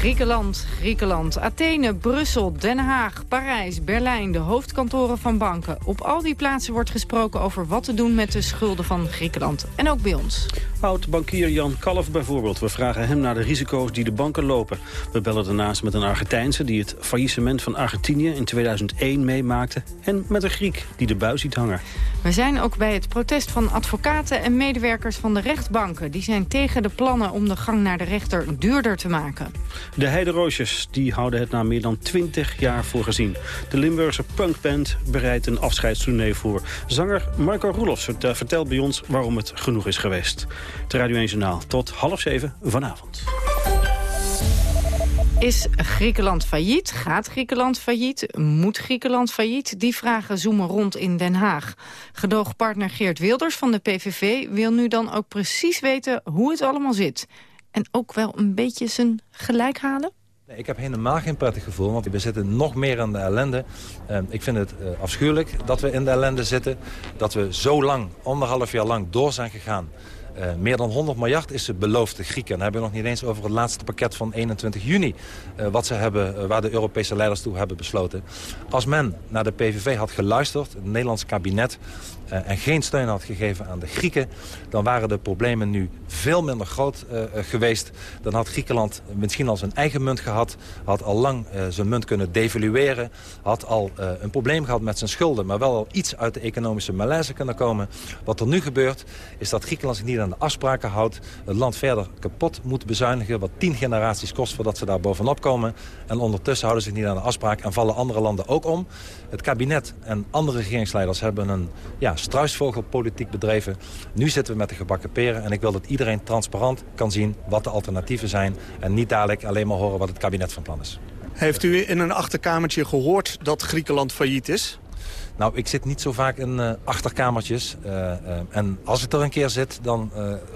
Griekenland, Griekenland, Athene, Brussel, Den Haag, Parijs, Berlijn, de hoofdkantoren van banken. Op al die plaatsen wordt gesproken over wat te doen met de schulden van Griekenland. En ook bij ons. Oud-bankier Jan Kalf bijvoorbeeld. We vragen hem naar de risico's die de banken lopen. We bellen daarnaast met een Argentijnse die het faillissement van Argentinië in 2001 meemaakte. En met een Griek die de buis ziet hangen. We zijn ook bij het protest van advocaten en medewerkers van de rechtbanken. Die zijn tegen de plannen om de gang naar de rechter duurder te maken. De Heideroosjes die houden het na meer dan 20 jaar voor gezien. De Limburgse punkband bereidt een afscheidstournee voor. Zanger Marco Roelofs vertelt bij ons waarom het genoeg is geweest. Het Radio 1 Journaal tot half zeven vanavond. Is Griekenland failliet? Gaat Griekenland failliet? Moet Griekenland failliet? Die vragen zoomen rond in Den Haag. Gedoogpartner Geert Wilders van de PVV wil nu dan ook precies weten hoe het allemaal zit. En ook wel een beetje zijn gelijk halen? Ik heb helemaal geen prettig gevoel, want we zitten nog meer in de ellende. Ehm, ik vind het uh, afschuwelijk dat we in de ellende zitten. Dat we zo lang, anderhalf jaar lang, door zijn gegaan uh, meer dan 100 miljard is beloofd de Grieken. Dan hebben we nog niet eens over het laatste pakket van 21 juni... Uh, wat ze hebben, waar de Europese leiders toe hebben besloten. Als men naar de PVV had geluisterd, het Nederlands kabinet... en geen steun had gegeven aan de Grieken... dan waren de problemen nu veel minder groot geweest. Dan had Griekenland misschien al zijn eigen munt gehad... had al lang zijn munt kunnen devalueren... had al een probleem gehad met zijn schulden... maar wel al iets uit de economische malaise kunnen komen. Wat er nu gebeurt, is dat Griekenland zich niet aan de afspraken houdt... het land verder kapot moet bezuinigen... wat tien generaties kost voordat ze daar bovenop komen. En ondertussen houden ze zich niet aan de afspraak... en vallen andere landen ook om. Het kabinet en andere regeringsleiders hebben een ja, struisvogelpolitiek bedreven. Nu zitten we met de gebakken peren... en ik wil dat iedereen transparant kan zien wat de alternatieven zijn... en niet dadelijk alleen maar horen wat het kabinet van plan is. Heeft u in een achterkamertje gehoord dat Griekenland failliet is? Nou, ik zit niet zo vaak in uh, achterkamertjes. Uh, uh, en als ik er een keer zit, dan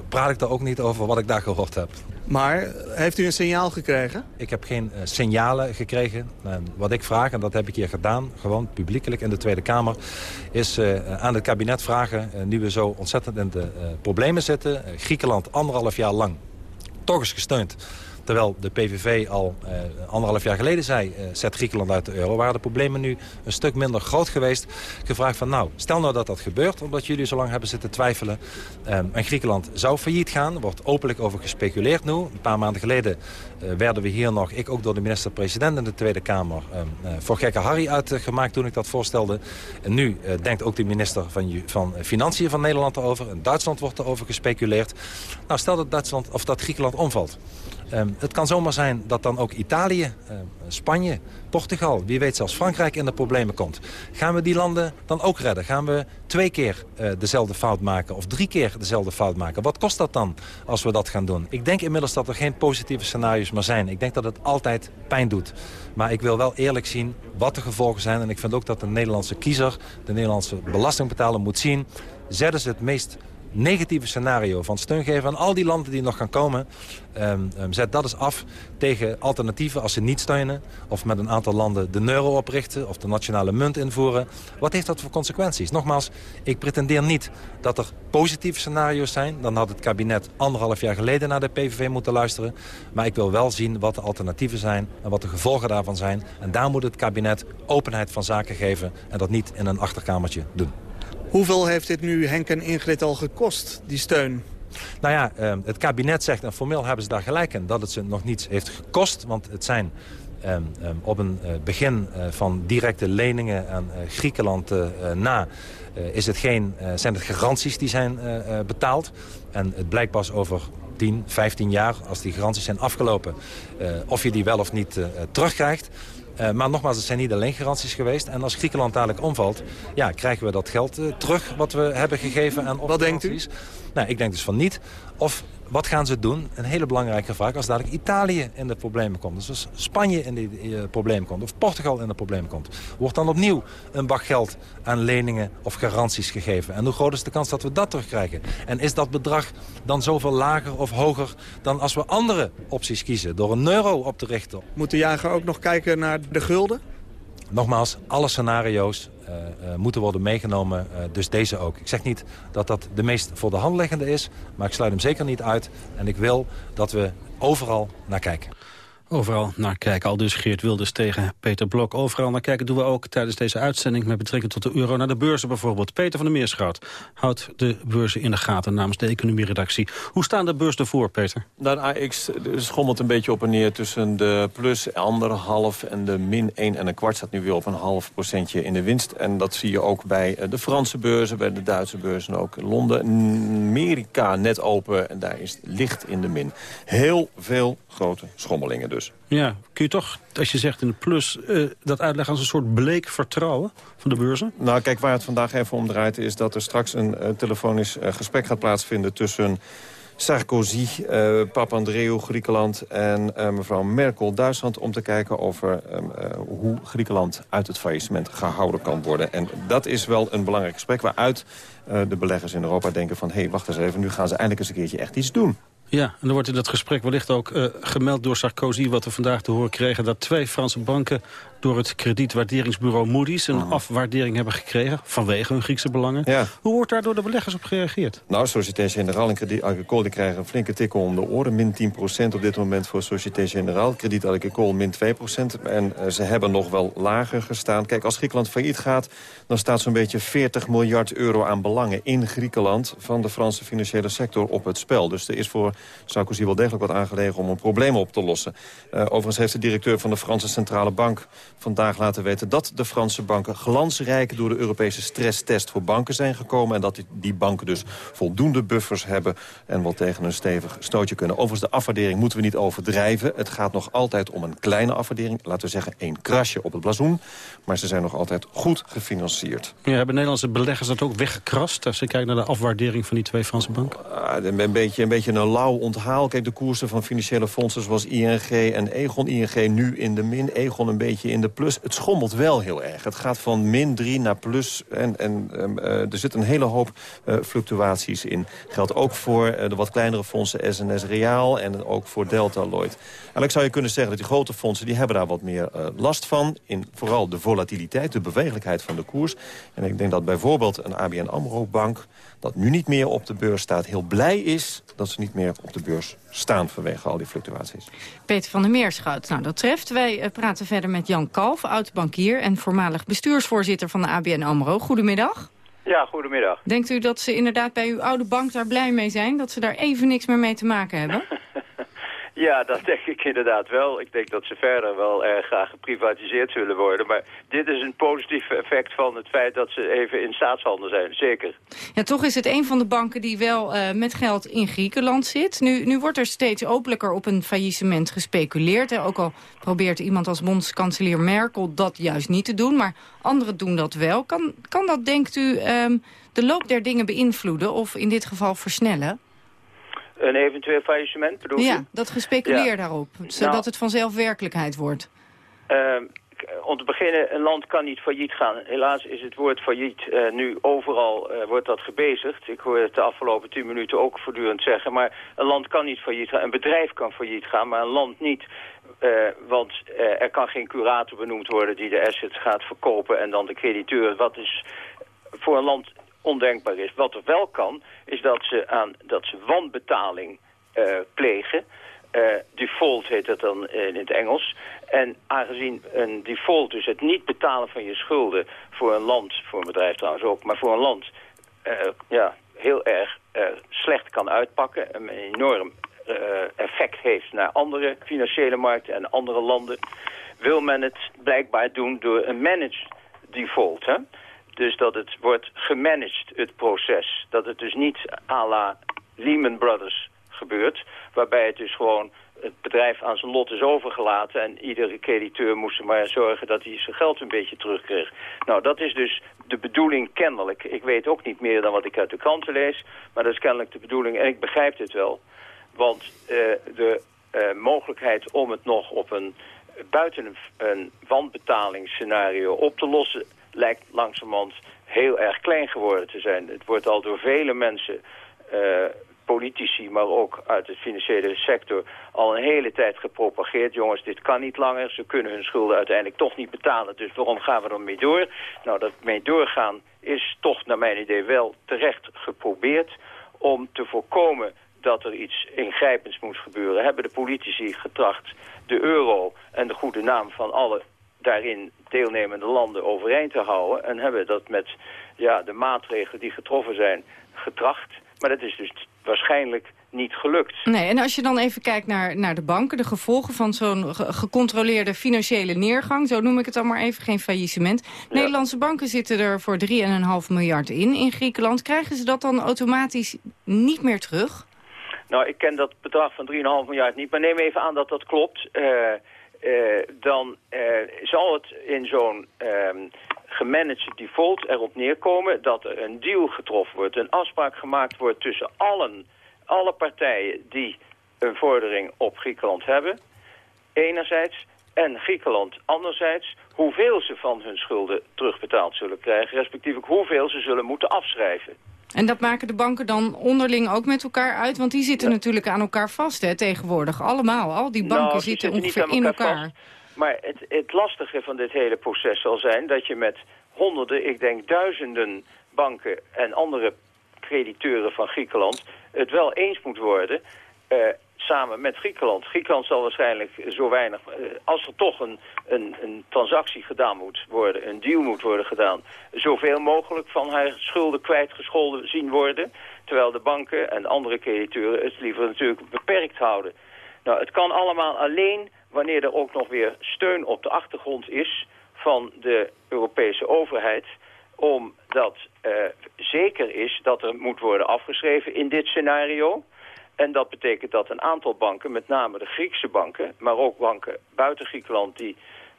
praat ik daar ook niet over wat ik daar gehoord heb. Maar heeft u een signaal gekregen? Ik heb geen signalen gekregen. wat ik vraag, en dat heb ik hier gedaan, gewoon publiekelijk in de Tweede Kamer... is aan het kabinet vragen, nu we zo ontzettend in de problemen zitten... Griekenland anderhalf jaar lang toch eens gesteund Terwijl de PVV al eh, anderhalf jaar geleden zei... Uh, zet Griekenland uit de euro. Waren de problemen nu een stuk minder groot geweest. Gevraagd van nou, stel nou dat dat gebeurt... omdat jullie zo lang hebben zitten twijfelen. Um, en Griekenland zou failliet gaan. Wordt openlijk over gespeculeerd nu. Een paar maanden geleden werden we hier nog... ik ook door de minister-president in de Tweede Kamer... Voor gekke Harry uitgemaakt toen ik dat voorstelde. En nu denkt ook de minister van, van Financiën van Nederland erover. In Duitsland wordt erover gespeculeerd. Nou, stel dat, Duitsland, of dat Griekenland omvalt. Um, het kan zomaar zijn dat dan ook Italië, uh, Spanje, Portugal... wie weet zelfs Frankrijk in de problemen komt. Gaan we die landen dan ook redden? Gaan we twee keer uh, dezelfde fout maken of drie keer dezelfde fout maken? Wat kost dat dan als we dat gaan doen? Ik denk inmiddels dat er geen positieve scenario's meer zijn. Ik denk dat het altijd pijn doet. Maar ik wil wel eerlijk zien wat de gevolgen zijn. En ik vind ook dat de Nederlandse kiezer, de Nederlandse belastingbetaler moet zien... zetten ze het meest negatieve scenario van steun geven aan al die landen die nog gaan komen. Um, um, zet dat eens af tegen alternatieven als ze niet steunen. Of met een aantal landen de euro oprichten of de nationale munt invoeren. Wat heeft dat voor consequenties? Nogmaals, ik pretendeer niet dat er positieve scenario's zijn. Dan had het kabinet anderhalf jaar geleden naar de PVV moeten luisteren. Maar ik wil wel zien wat de alternatieven zijn en wat de gevolgen daarvan zijn. En daar moet het kabinet openheid van zaken geven en dat niet in een achterkamertje doen. Hoeveel heeft dit nu Henk en Ingrid al gekost, die steun? Nou ja, het kabinet zegt, en formeel hebben ze daar gelijk in... dat het ze nog niets heeft gekost. Want het zijn ehm, ehm, op een begin van directe leningen aan Griekenland na... is het geen, zijn het garanties die zijn betaald. En het blijkt pas over 10, 15 jaar, als die garanties zijn afgelopen... of je die wel of niet terugkrijgt. Uh, maar nogmaals, het zijn niet alleen garanties geweest. En als Griekenland dadelijk omvalt, ja, krijgen we dat geld uh, terug wat we hebben gegeven aan Wat denkt u? Nou, ik denk dus van niet. Of wat gaan ze doen? Een hele belangrijke vraag als dadelijk Italië in de problemen komt. Dus als Spanje in de uh, problemen komt of Portugal in de problemen komt. Wordt dan opnieuw een bak geld aan leningen of garanties gegeven. En hoe groot is de kans dat we dat terugkrijgen? En is dat bedrag dan zoveel lager of hoger dan als we andere opties kiezen? Door een euro op te richten. Moet de jager ook nog kijken naar de gulden? Nogmaals, alle scenario's moeten worden meegenomen, uh, dus deze ook. Ik zeg niet dat dat de meest voor de hand liggende is, maar ik sluit hem zeker niet uit. En ik wil dat we overal naar kijken. Overal naar kijken. Al dus Geert Wilders tegen Peter Blok. Overal naar kijken doen we ook tijdens deze uitzending... met betrekking tot de euro naar de beurzen bijvoorbeeld. Peter van der Meerschout houdt de beurzen in de gaten namens de economieredactie. Hoe staan de beurzen ervoor, Peter? Nou, de AX schommelt een beetje op en neer tussen de plus anderhalf en de min 1 en een kwart. Staat nu weer op een half procentje in de winst. En dat zie je ook bij eh, de Franse beurzen, bij de Duitse beurzen ook. Londen, Amerika net open en daar is licht in de min. Heel veel grote schommelingen dus. Ja, kun je toch, als je zegt in de plus, uh, dat uitleggen als een soort bleek vertrouwen van de beurzen? Nou, kijk, waar het vandaag even om draait... is dat er straks een uh, telefonisch uh, gesprek gaat plaatsvinden tussen... Sarkozy, uh, Papandreou, Griekenland en uh, mevrouw Merkel, Duitsland... om te kijken over um, uh, hoe Griekenland uit het faillissement gehouden kan worden. En dat is wel een belangrijk gesprek waaruit de beleggers in Europa denken van... hé, hey, wacht eens even, nu gaan ze eindelijk eens een keertje echt iets doen. Ja, en er wordt in dat gesprek wellicht ook uh, gemeld door Sarkozy... wat we vandaag te horen kregen, dat twee Franse banken door het kredietwaarderingsbureau Moody's... een afwaardering hebben gekregen vanwege hun Griekse belangen. Ja. Hoe wordt daar door de beleggers op gereageerd? Nou, Société Générale en Credit Agricole krijgen een flinke tikkel om de oren. Min 10% op dit moment voor Société Générale. Credit Agricole min 2% En uh, ze hebben nog wel lager gestaan. Kijk, als Griekenland failliet gaat... dan staat zo'n beetje 40 miljard euro aan belangen in Griekenland... van de Franse financiële sector op het spel. Dus er is voor Sarkozy wel degelijk wat aangelegen om een probleem op te lossen. Uh, overigens heeft de directeur van de Franse Centrale Bank vandaag laten weten dat de Franse banken glansrijk door de Europese stresstest voor banken zijn gekomen. En dat die banken dus voldoende buffers hebben en wel tegen een stevig stootje kunnen. Overigens, de afwaardering moeten we niet overdrijven. Het gaat nog altijd om een kleine afwaardering. Laten we zeggen één krasje op het blazoen. Maar ze zijn nog altijd goed gefinancierd. Ja, hebben Nederlandse beleggers dat ook weggekrast... als je kijkt naar de afwaardering van die twee Franse banken? Uh, een, beetje, een beetje een lauw onthaal. Kijk, de koersen van financiële fondsen zoals ING en Egon. ING nu in de min, Egon een beetje in de plus. Het schommelt wel heel erg. Het gaat van min 3 naar plus. En, en uh, er zit een hele hoop uh, fluctuaties in. Geldt ook voor uh, de wat kleinere fondsen SNS Reaal en ook voor Delta Lloyd. Eigenlijk zou je kunnen zeggen dat die grote fondsen... die hebben daar wat meer last van. In vooral de volatiliteit, de bewegelijkheid van de koers. En ik denk dat bijvoorbeeld een ABN AMRO-bank... dat nu niet meer op de beurs staat, heel blij is... dat ze niet meer op de beurs staan vanwege al die fluctuaties. Peter van der Meerschout, nou dat treft. Wij uh, praten verder met Jan Kalf, oud-bankier... en voormalig bestuursvoorzitter van de ABN AMRO. Goedemiddag. Ja, goedemiddag. Denkt u dat ze inderdaad bij uw oude bank daar blij mee zijn? Dat ze daar even niks meer mee te maken hebben? Ja, dat denk ik inderdaad wel. Ik denk dat ze verder wel erg graag geprivatiseerd zullen worden. Maar dit is een positief effect van het feit dat ze even in staatshandel zijn, zeker. Ja, toch is het een van de banken die wel uh, met geld in Griekenland zit. Nu, nu wordt er steeds openlijker op een faillissement gespeculeerd. Hè. Ook al probeert iemand als bondskanselier Merkel dat juist niet te doen. Maar anderen doen dat wel. Kan, kan dat, denkt u, um, de loop der dingen beïnvloeden of in dit geval versnellen? Een eventueel faillissement, bedoel je? Ja, dat gespeculeer ja. daarop, zodat nou, het vanzelf werkelijkheid wordt. Uh, om te beginnen, een land kan niet failliet gaan. Helaas is het woord failliet uh, nu overal uh, wordt dat gebezigd. Ik hoor het de afgelopen tien minuten ook voortdurend zeggen. Maar een land kan niet failliet gaan. Een bedrijf kan failliet gaan, maar een land niet. Uh, want er kan geen curator benoemd worden die de assets gaat verkopen en dan de crediteur. Wat is voor een land ondenkbaar is. Wat er wel kan, is dat ze, aan, dat ze wanbetaling uh, plegen. Uh, default heet dat dan in het Engels. En aangezien een default, dus het niet betalen van je schulden... voor een land, voor een bedrijf trouwens ook, maar voor een land... Ja, heel erg slecht kan uitpakken. Een enorm effect heeft naar andere financiële markten en andere landen, wil men het blijkbaar doen door een managed default. Dus dat het wordt gemanaged, het proces. Dat het dus niet à la Lehman Brothers gebeurt, waarbij het dus gewoon het bedrijf aan zijn lot is overgelaten... en iedere crediteur moest er maar zorgen dat hij zijn geld een beetje terugkreeg. Nou, dat is dus de bedoeling kennelijk. Ik weet ook niet meer dan wat ik uit de kranten lees... maar dat is kennelijk de bedoeling en ik begrijp het wel. Want uh, de uh, mogelijkheid om het nog op een buiten een, een wanbetaalingsscenario op te lossen... lijkt langzamerhand heel erg klein geworden te zijn. Het wordt al door vele mensen... Uh, politici, maar ook uit de financiële sector... al een hele tijd gepropageerd. Jongens, dit kan niet langer. Ze kunnen hun schulden uiteindelijk toch niet betalen. Dus waarom gaan we er mee door? Nou, dat mee doorgaan is toch naar mijn idee wel terecht geprobeerd... om te voorkomen dat er iets ingrijpends moest gebeuren... hebben de politici getracht de euro en de goede naam van alle daarin deelnemende landen overeind te houden... en hebben dat met ja, de maatregelen die getroffen zijn getracht... Maar dat is dus waarschijnlijk niet gelukt. Nee, en als je dan even kijkt naar, naar de banken... de gevolgen van zo'n gecontroleerde financiële neergang... zo noem ik het dan maar even, geen faillissement. Nederlandse banken zitten er voor 3,5 miljard in in Griekenland. Krijgen ze dat dan automatisch niet meer terug? Nou, ik ken dat bedrag van 3,5 miljard niet, maar neem even aan dat dat klopt... Uh, dan uh, zal het in zo'n ehm, gemanaged default erop neerkomen dat er een deal getroffen wordt, een afspraak gemaakt wordt tussen allen, alle partijen die een vordering op Griekenland hebben, enerzijds, en Griekenland anderzijds, hoeveel ze van hun schulden terugbetaald zullen krijgen, respectievelijk hoeveel ze zullen moeten afschrijven. En dat maken de banken dan onderling ook met elkaar uit? Want die zitten natuurlijk aan elkaar vast hè, tegenwoordig. Allemaal, al die banken nou, zitten ongeveer in elkaar. Vast. Maar het, het lastige van dit hele proces zal zijn dat je met honderden, ik denk duizenden banken en andere crediteuren van Griekenland het wel eens moet worden uh, samen met Griekenland. Griekenland zal waarschijnlijk zo weinig, uh, als er toch een, een, een, transactie gedaan moet worden, een deal moet worden gedaan, zoveel mogelijk van haar schulden kwijtgescholden zien worden, terwijl de banken en andere crediteuren het liever natuurlijk beperkt houden. Nou, het kan allemaal alleen wanneer er ook nog weer steun op de achtergrond is van de Europese overheid omdat uh, zeker is dat er moet worden afgeschreven in dit scenario. En dat betekent dat een aantal banken, met name de Griekse banken... maar ook banken buiten Griekenland die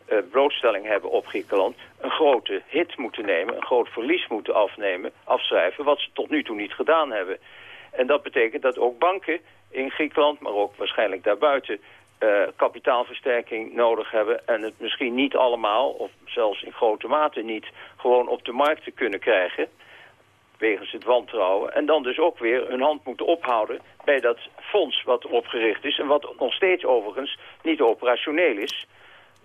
uh, blootstelling hebben op Griekenland... een grote hit moeten nemen, een groot verlies moeten afnemen, afschrijven... wat ze tot nu toe niet gedaan hebben. En dat betekent dat ook banken in Griekenland, maar ook waarschijnlijk daarbuiten uh, kapitaalversterking nodig hebben... en het misschien niet allemaal, of zelfs in grote mate niet... gewoon op de markt te kunnen krijgen, wegens het wantrouwen... en dan dus ook weer hun hand moeten ophouden bij dat fonds wat opgericht is... en wat nog steeds overigens niet operationeel is...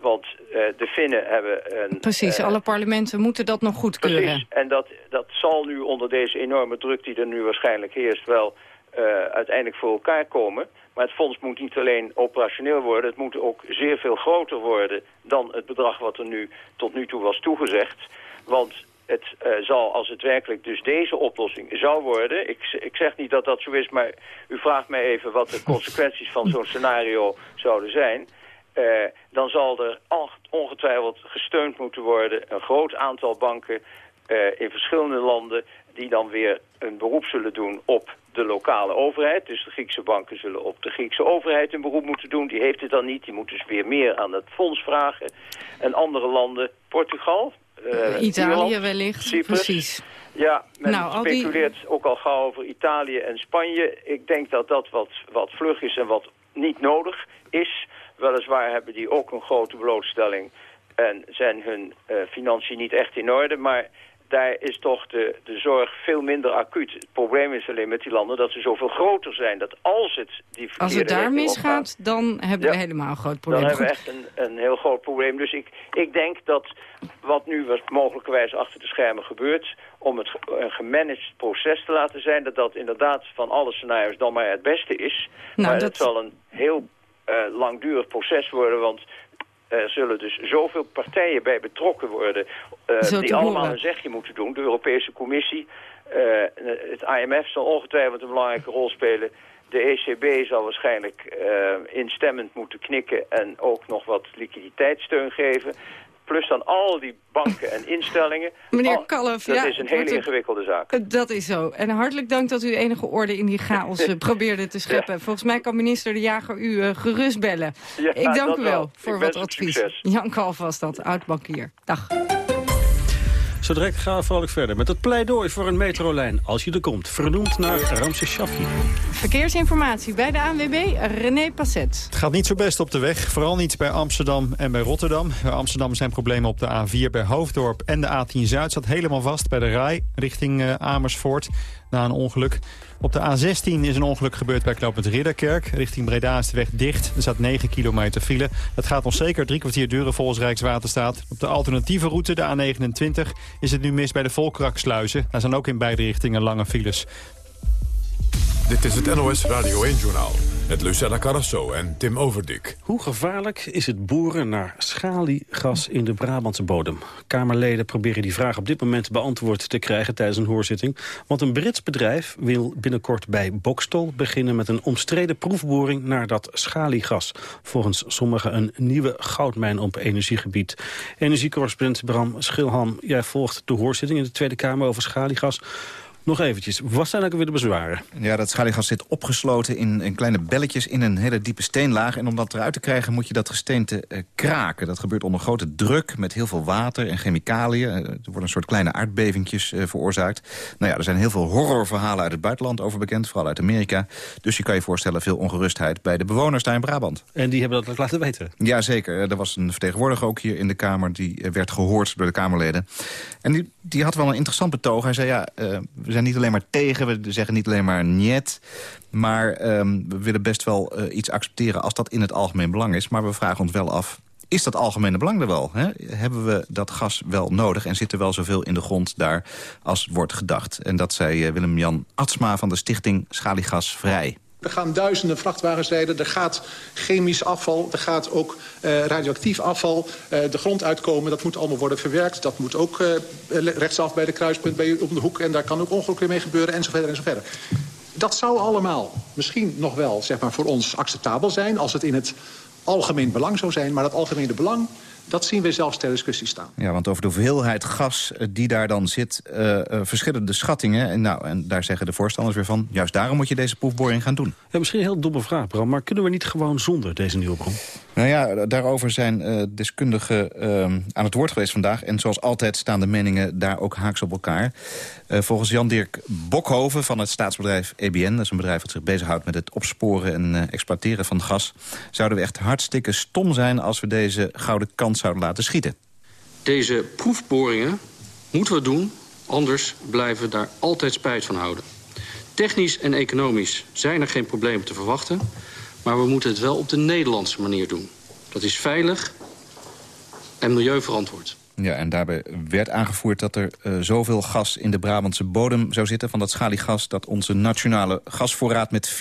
Want uh, de Finnen hebben een... Precies, uh, alle parlementen moeten dat nog goedkeuren. Precies, en dat, dat zal nu onder deze enorme druk die er nu waarschijnlijk heerst... wel uh, uiteindelijk voor elkaar komen. Maar het fonds moet niet alleen operationeel worden, het moet ook zeer veel groter worden dan het bedrag wat er nu tot nu toe was toegezegd. Want het uh, zal, als het werkelijk dus deze oplossing zou worden... Ik, ik zeg niet dat dat zo is, maar u vraagt mij even wat de consequenties van zo'n scenario zouden zijn... Uh, dan zal er ongetwijfeld gesteund moeten worden een groot aantal banken uh, in verschillende landen die dan weer een beroep zullen doen op de lokale overheid. Dus de Griekse banken zullen op de Griekse overheid een beroep moeten doen. Die heeft het dan niet. Die moet dus weer meer aan het fonds vragen. En andere landen, Portugal... Uh, Italië Ierland, wellicht, Cyprus. precies. Ja, men nou, speculeert die... ook al gauw over Italië en Spanje. Ik denk dat dat wat, wat vlug is en wat niet nodig is. Weliswaar hebben die ook een grote blootstelling en zijn hun uh, financiën niet echt in orde. Maar daar is toch de, de zorg veel minder acuut. Het probleem is alleen met die landen dat ze zoveel groter zijn. Dat als het die Als het daar misgaat, dan hebben ja, we helemaal een groot probleem. Dan hebben we echt een, een heel groot probleem. Dus ik, ik denk dat wat nu mogelijkerwijs achter de schermen gebeurt... om het een gemanaged proces te laten zijn... dat dat inderdaad van alle scenario's dan maar het beste is. Nou, maar dat... het zal een heel uh, langdurig proces worden... want er zullen dus zoveel partijen bij betrokken worden... Uh, die allemaal horen. een zegje moeten doen. De Europese Commissie, uh, het IMF zal ongetwijfeld een belangrijke rol spelen... De ECB zal waarschijnlijk uh, instemmend moeten knikken en ook nog wat liquiditeitssteun geven. Plus dan al die banken en instellingen. Meneer Al- Kalf, dat ja, is een hele ingewikkelde zaak. Dat is zo. En hartelijk dank dat u enige orde in die chaos eh, probeerde te scheppen. Volgens mij kan minister De Jager u eh, gerust bellen. Ja, Ik dank u wel. voor wat advies. succes. Jan Kalf was dat, oud-bankier. Dag. Zo direct gaan we vrolijk verder met het pleidooi voor een metrolijn. Als je er komt, vernoemd naar Ramses Shaffi. Verkeersinformatie bij de ANWB, René Passet. Het gaat niet zo best op de weg, vooral niet bij Amsterdam en bij Rotterdam. Bij Amsterdam zijn problemen op de A4 bij Hoofddorp en de A10 Zuid staat helemaal vast bij de Rai richting eh, Amersfoort na een ongeluk. Op de A16 is een ongeluk gebeurd bij knooppunt Ridderkerk. Richting Breda is de weg dicht. Er staat 9 kilometer file. Dat gaat nog zeker drie kwartier duren volgens Rijkswaterstaat. Op de alternatieve route, de A29, is het nu mis bij de Volkraksluizen. Daar zijn ook in beide richtingen lange files. Dit is het NOS Radio 1-journaal. Met Lucella Carrasso en Tim Overdik. Hoe gevaarlijk is het boeren naar schaliegas in de Brabantse bodem? Kamerleden proberen die vraag op dit moment beantwoord te krijgen tijdens een hoorzitting. Want een Brits bedrijf wil binnenkort bij Bokstol beginnen met een omstreden proefboring naar dat schaliegas. Volgens sommigen een nieuwe goudmijn op energiegebied. Energiecorrespondent Bram Schilham, jij volgt de hoorzitting in de Tweede Kamer over schaliegas. Nog eventjes, wat zijn ook weer de bezwaren? Ja, dat schaliegas zit opgesloten in, in kleine belletjes in een hele diepe steenlaag. En om dat eruit te krijgen moet je dat gesteente eh, kraken. Dat gebeurt onder grote druk met heel veel water en chemicaliën. Eh, er worden een soort kleine aardbevingjes eh, veroorzaakt. Nou ja, er zijn heel veel horrorverhalen uit het buitenland over bekend. Vooral uit Amerika. Dus je kan je voorstellen veel ongerustheid bij de bewoners daar in Brabant. En die hebben dat ook laten weten. Jazeker, er was een vertegenwoordiger ook hier in de Kamer... die werd gehoord door de Kamerleden. En die, die had wel een interessant betoog. Hij zei, ja, we zijn niet alleen maar tegen, we zeggen niet alleen maar niet... maar ehm, we willen best wel eh, iets accepteren als dat in het algemeen belang is. Maar we vragen ons wel af, is dat algemene belang er wel? Hè? Hebben we dat gas wel nodig en zit er wel zoveel in de grond daar als wordt gedacht? En dat zei eh, Willem-Jan Atsma van de stichting Schaliegas Vrij. Er gaan duizenden vrachtwagens rijden, er gaat chemisch afval, er gaat ook eh, radioactief afval eh, de grond uitkomen. Dat moet allemaal worden verwerkt. Dat moet ook eh, rechtsaf bij de kruispunt bij op de hoek. En daar kan ook ongeluk weer mee gebeuren en zo verder en zo verder. Dat zou allemaal misschien nog wel zeg maar, voor ons acceptabel zijn... als het in het algemeen belang zou zijn. Maar dat algemene belang, dat zien we zelfs ter discussie staan. Ja, want over de hoeveelheid gas eh, die daar dan zit... eh, eh, verschillen de schattingen. En, nou, en daar zeggen de voorstanders weer van... juist daarom moet je deze proefboring gaan doen. Ja, misschien een heel domme vraag, Bram, maar kunnen we niet gewoon zonder deze nieuwe bron? Nou ja, daarover zijn eh, deskundigen eh, aan het woord geweest vandaag. En zoals altijd staan de meningen daar ook haaks op elkaar. Eh, volgens Jan-Dirk Bokhoven van het staatsbedrijf EBN... dat is een bedrijf dat zich bezighoudt met het opsporen en eh, exploiteren van gas... zouden we echt hartstikke stom zijn als we deze gouden kans zouden laten schieten. Deze proefboringen moeten we doen, anders blijven we daar altijd spijt van houden. Technisch en economisch zijn er geen problemen te verwachten... maar we moeten het wel op de Nederlandse manier doen. Dat is veilig en milieuverantwoord. Ja, en daarbij werd aangevoerd dat er eh, zoveel gas in de Brabantse bodem zou zitten... van dat schaliegas, dat onze nationale gasvoorraad met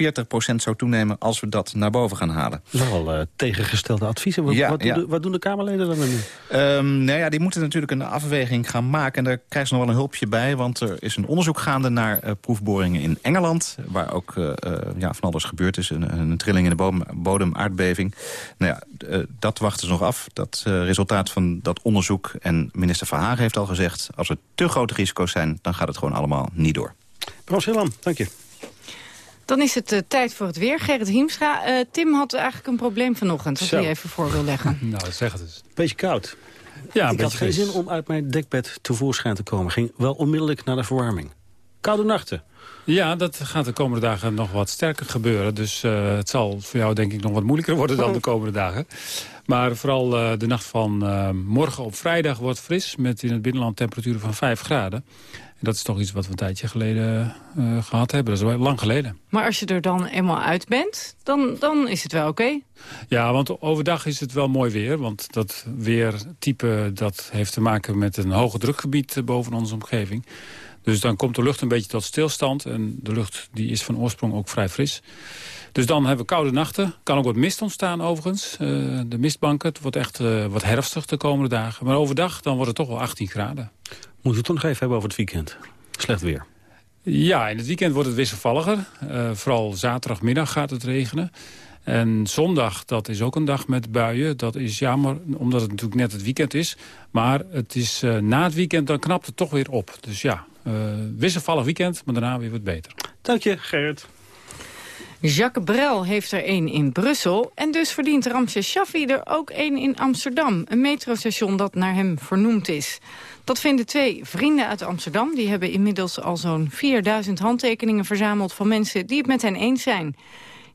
40% zou toenemen... als we dat naar boven gaan halen. Wel uh, tegengestelde adviezen. Wat, Ja, wat, ja. Doen de, wat doen de Kamerleden dan nu? Ehm, nou ja, die moeten natuurlijk een afweging gaan maken. En daar krijgen ze nog wel een hulpje bij. Want er is een onderzoek gaande naar eh, proefboringen in Engeland. Waar ook eh, eh, ja, van alles gebeurd is. Een, een trilling in de bodem, bodem aardbeving. Nou ja, eh, dat wachten ze nog af. Dat eh, resultaat van dat onderzoek. En minister Verhagen heeft al gezegd... als er te grote risico's zijn, dan gaat het gewoon allemaal niet door. Bram Schillam, dank je. Dan is het eh, tijd voor het weer. Gerrit Hiemstra, eh, Tim had eigenlijk een probleem vanochtend... dat hij even voor wil leggen. Nou, zeg het eens. Beetje koud. Ja, ik had geen zin om uit mijn dekbed tevoorschijn te komen. Ging wel onmiddellijk naar de verwarming. Koude nachten. Ja, dat gaat de komende dagen nog wat sterker gebeuren. Dus eh, het zal voor jou denk ik nog wat moeilijker worden dan de komende dagen. Maar vooral eh, de nacht van eh, morgen op vrijdag wordt fris... met in het binnenland temperaturen van 5 graden. En dat is toch iets wat we een tijdje geleden eh, gehad hebben. Dat is wel lang geleden. Maar als je er dan eenmaal uit bent, dan, dan is het wel oké. Ja, want overdag is het wel mooi weer. Want dat weertype dat heeft te maken met een hoge drukgebied boven onze omgeving. Dus dan komt de lucht een beetje tot stilstand. En de lucht die is van oorsprong ook vrij fris. Dus dan hebben we koude nachten. Kan ook wat mist ontstaan overigens. Eh, de mistbanken. Het wordt echt eh, wat herfstig de komende dagen. Maar overdag dan wordt het toch wel 18 graden. Moeten we het toch nog even hebben over het weekend. Slecht weer. Ja, in het weekend wordt het wisselvalliger. Uh, vooral zaterdagmiddag gaat het regenen. En zondag, dat is ook een dag met buien. Dat is jammer, omdat het natuurlijk net het weekend is. Maar het is, uh, na het weekend, dan knapt het toch weer op. Dus ja, uh, wisselvallig weekend, maar daarna weer wat beter. Dank je, Gerrit. Jacques Brel heeft er één in Brussel. En dus verdient Ramses Shaffi er ook één in Amsterdam. Een metrostation dat naar hem vernoemd is. Dat vinden twee vrienden uit Amsterdam. Die hebben inmiddels al zo'n 4000 handtekeningen verzameld... van mensen die het met hen eens zijn.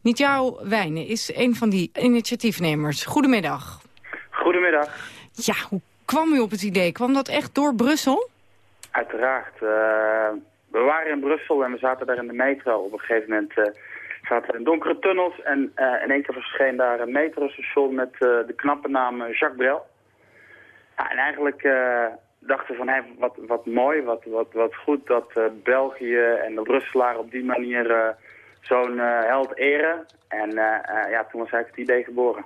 Niet jouw Wijnen is een van die initiatiefnemers. Goedemiddag. Goedemiddag. Ja, hoe kwam u op het idee? Kwam dat echt door Brussel? Uiteraard. Uh, we waren in Brussel en we zaten daar in de metro. Op een gegeven moment uh, zaten in donkere tunnels... en uh, in één keer verscheen daar een metrostation met de knappe naam Jacques Brel. Ja, en eigenlijk dachten van, hé, wat, wat mooi, wat, wat, wat goed dat België en de Brusselaar op die manier zo'n held eren. En ja, toen was eigenlijk het idee geboren.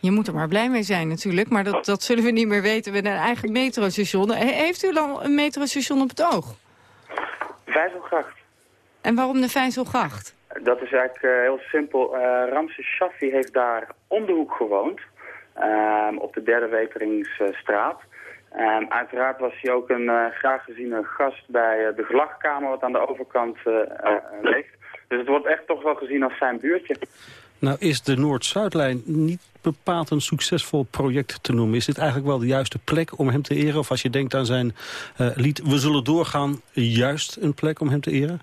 Je moet er maar blij mee zijn natuurlijk, maar dat, dat zullen we niet meer weten met een eigen metrostation. He, heeft u dan een metrostation op het oog? Vijzelgracht. En waarom de Vijzelgracht? Dat is eigenlijk heel simpel. Ramses Shaffi heeft daar om de hoek gewoond, ehm, op de derde Weteringsstraat. Um, uiteraard was hij ook een graag geziene gast bij de gelachkamer wat aan de overkant ligt. Dus het wordt echt toch wel gezien als zijn buurtje. Nou is de Noord-Zuidlijn niet bepaald een succesvol project te noemen. Is dit eigenlijk wel de juiste plek om hem te eren? Of als je denkt aan zijn uh, lied We zullen doorgaan, juist een plek om hem te eren?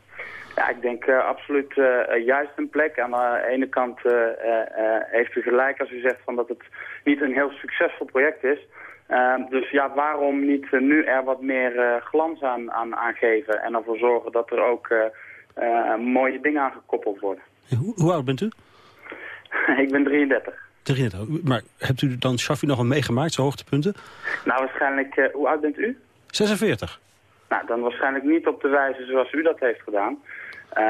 Ja, ik denk uh, absoluut uh, juist een plek. Aan de ene kant heeft u gelijk als u zegt van dat het niet een heel succesvol project is. Ehm, dus ja, waarom niet nu er wat meer glans aan, aan, aan geven en ervoor zorgen dat er ook mooie dingen aangekoppeld worden. Hoe, hoe, oud bent u? ik ben 33. 33. Maar hebt u dan Shaffi nog wel meegemaakt, zijn hoogtepunten? Nou, waarschijnlijk... Hoe oud bent u? 46. Nou, dan waarschijnlijk niet op de wijze zoals u dat heeft gedaan. Uh,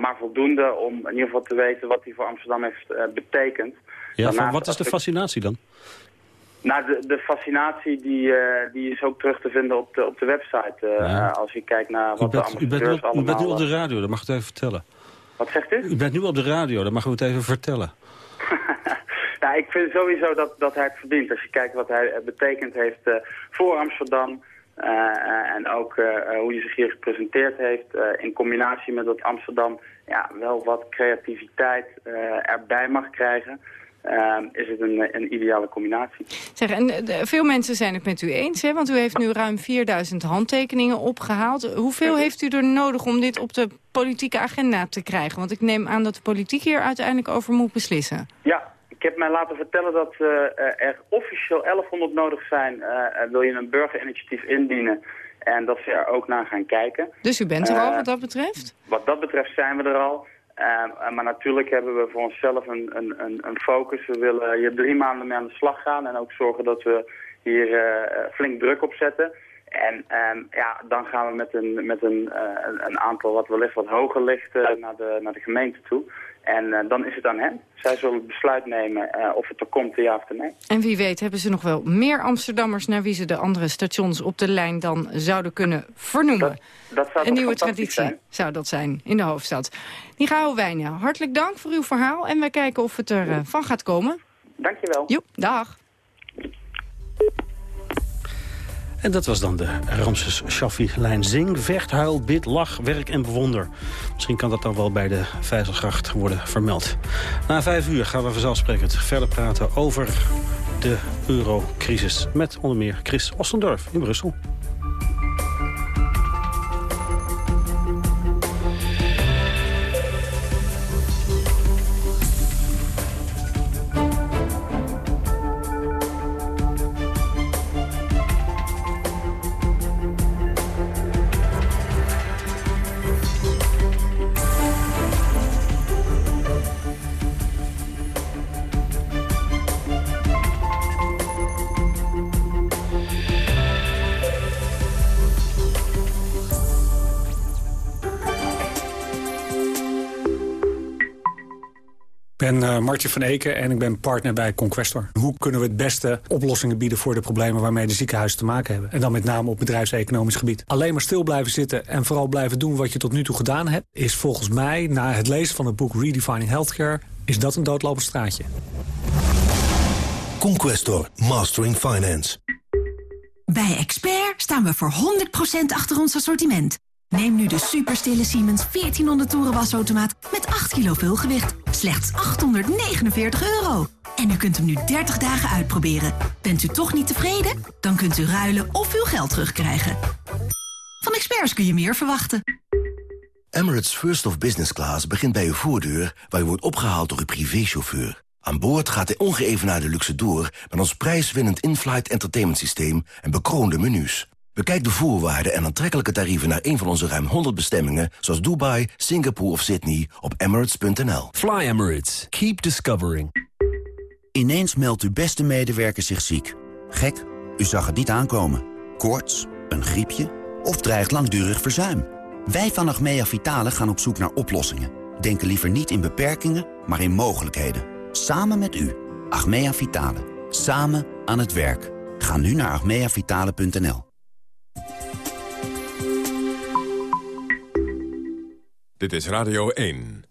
maar voldoende om in ieder geval te weten wat hij voor Amsterdam heeft betekend. Ja, van, wat is de fascinatie dan? Nou, de, de fascinatie die, uh, die is ook terug te vinden op de, op de website. Uh, ja. Als je kijkt naar wat bent, de ambassadeurs u bent, allemaal... U bent nu op de radio, dat mag u het even vertellen. Wat zegt u? U bent nu op de radio, dat mag u het even vertellen. nou, ik vind sowieso dat, dat hij het verdient. Als je kijkt wat hij betekend heeft uh, voor Amsterdam... en ook hoe hij zich hier gepresenteerd heeft... in combinatie met dat Amsterdam ja, wel wat creativiteit erbij mag krijgen... Is het een, een, ideale combinatie. Zeg, en veel mensen zijn het met u eens, hè? want u heeft nu ruim 4000 handtekeningen opgehaald. Hoeveel heeft u er nodig om dit op de politieke agenda te krijgen? Want ik neem aan dat de politiek hier uiteindelijk over moet beslissen. Ja, ik heb mij laten vertellen dat uh, er officieel 1100 nodig zijn. Uh, wil je een burgerinitiatief indienen en dat ze er ook naar gaan kijken. Dus u bent er al wat dat betreft? Wat dat betreft zijn we er al. Maar natuurlijk hebben we voor onszelf een, een, een, focus. We willen hier drie maanden mee aan de slag gaan en ook zorgen dat we hier flink druk op zetten. En um, ja, dan gaan we met een, met een, uh, een aantal wat wellicht wat hoger ligt naar, de, naar de gemeente toe. En dan is het aan hen. Zij zullen het besluit nemen of het er komt, ja of nee. En wie weet hebben ze nog wel meer Amsterdammers... naar wie ze de andere stations op de lijn dan zouden kunnen vernoemen. Dat, dat zou een nieuwe traditie zijn. zou dat zijn in de hoofdstad. Nigao Wijnen, hartelijk dank voor uw verhaal. En wij kijken of het er van gaat komen. Dankjewel. Joep, dag. En dat was dan de Ramses Shaffi-lijn. Zing, vecht, huil, bid, lach, werk en bewonder. Misschien kan dat dan wel bij de Vijzelgracht worden vermeld. Na vijf uur gaan we vanzelfsprekend verder praten over de eurocrisis. Met onder meer Chris Ostendorf in Brussel. Ben uh, Martje van Eken en ik ben partner bij Conquestor. Hoe kunnen we het beste oplossingen bieden voor de problemen waarmee de ziekenhuizen te maken hebben? En dan met name op bedrijfseconomisch gebied. Alleen maar stil blijven zitten en vooral blijven doen wat je tot nu toe gedaan hebt... is volgens mij, na het lezen van het boek Redefining Healthcare... is dat een doodlopend straatje. Conquestor, Mastering Finance. Bij Expert staan we voor 100% achter ons assortiment. Neem nu de superstille Siemens 1400 toeren wasautomaat met 8 kilo vulgewicht. Slechts 849 euro. En u kunt hem nu 30 dagen uitproberen. Bent u toch niet tevreden? Dan kunt u ruilen of uw geld terugkrijgen. Van experts kun je meer verwachten. Emirates First of Business Class begint bij uw voordeur... waar u wordt opgehaald door uw privéchauffeur. Aan boord gaat de ongeëvenaarde luxe door... met ons prijswinnend in-flight entertainment systeem en bekroonde menus. Bekijk de voorwaarden en aantrekkelijke tarieven naar een van onze ruim 100 bestemmingen... zoals Dubai, Singapore of Sydney op emirates.nl. Fly Emirates. Keep discovering. Ineens meldt uw beste medewerker zich ziek. Gek, u zag het niet aankomen. Koorts, een griepje of dreigt langdurig verzuim. Wij van Achmea Vitale gaan op zoek naar oplossingen. Denken liever niet in beperkingen, maar in mogelijkheden. Samen met u. Achmea Vitale. Samen aan het werk. Ga nu naar achmeavitale.nl. Dit is Radio 1.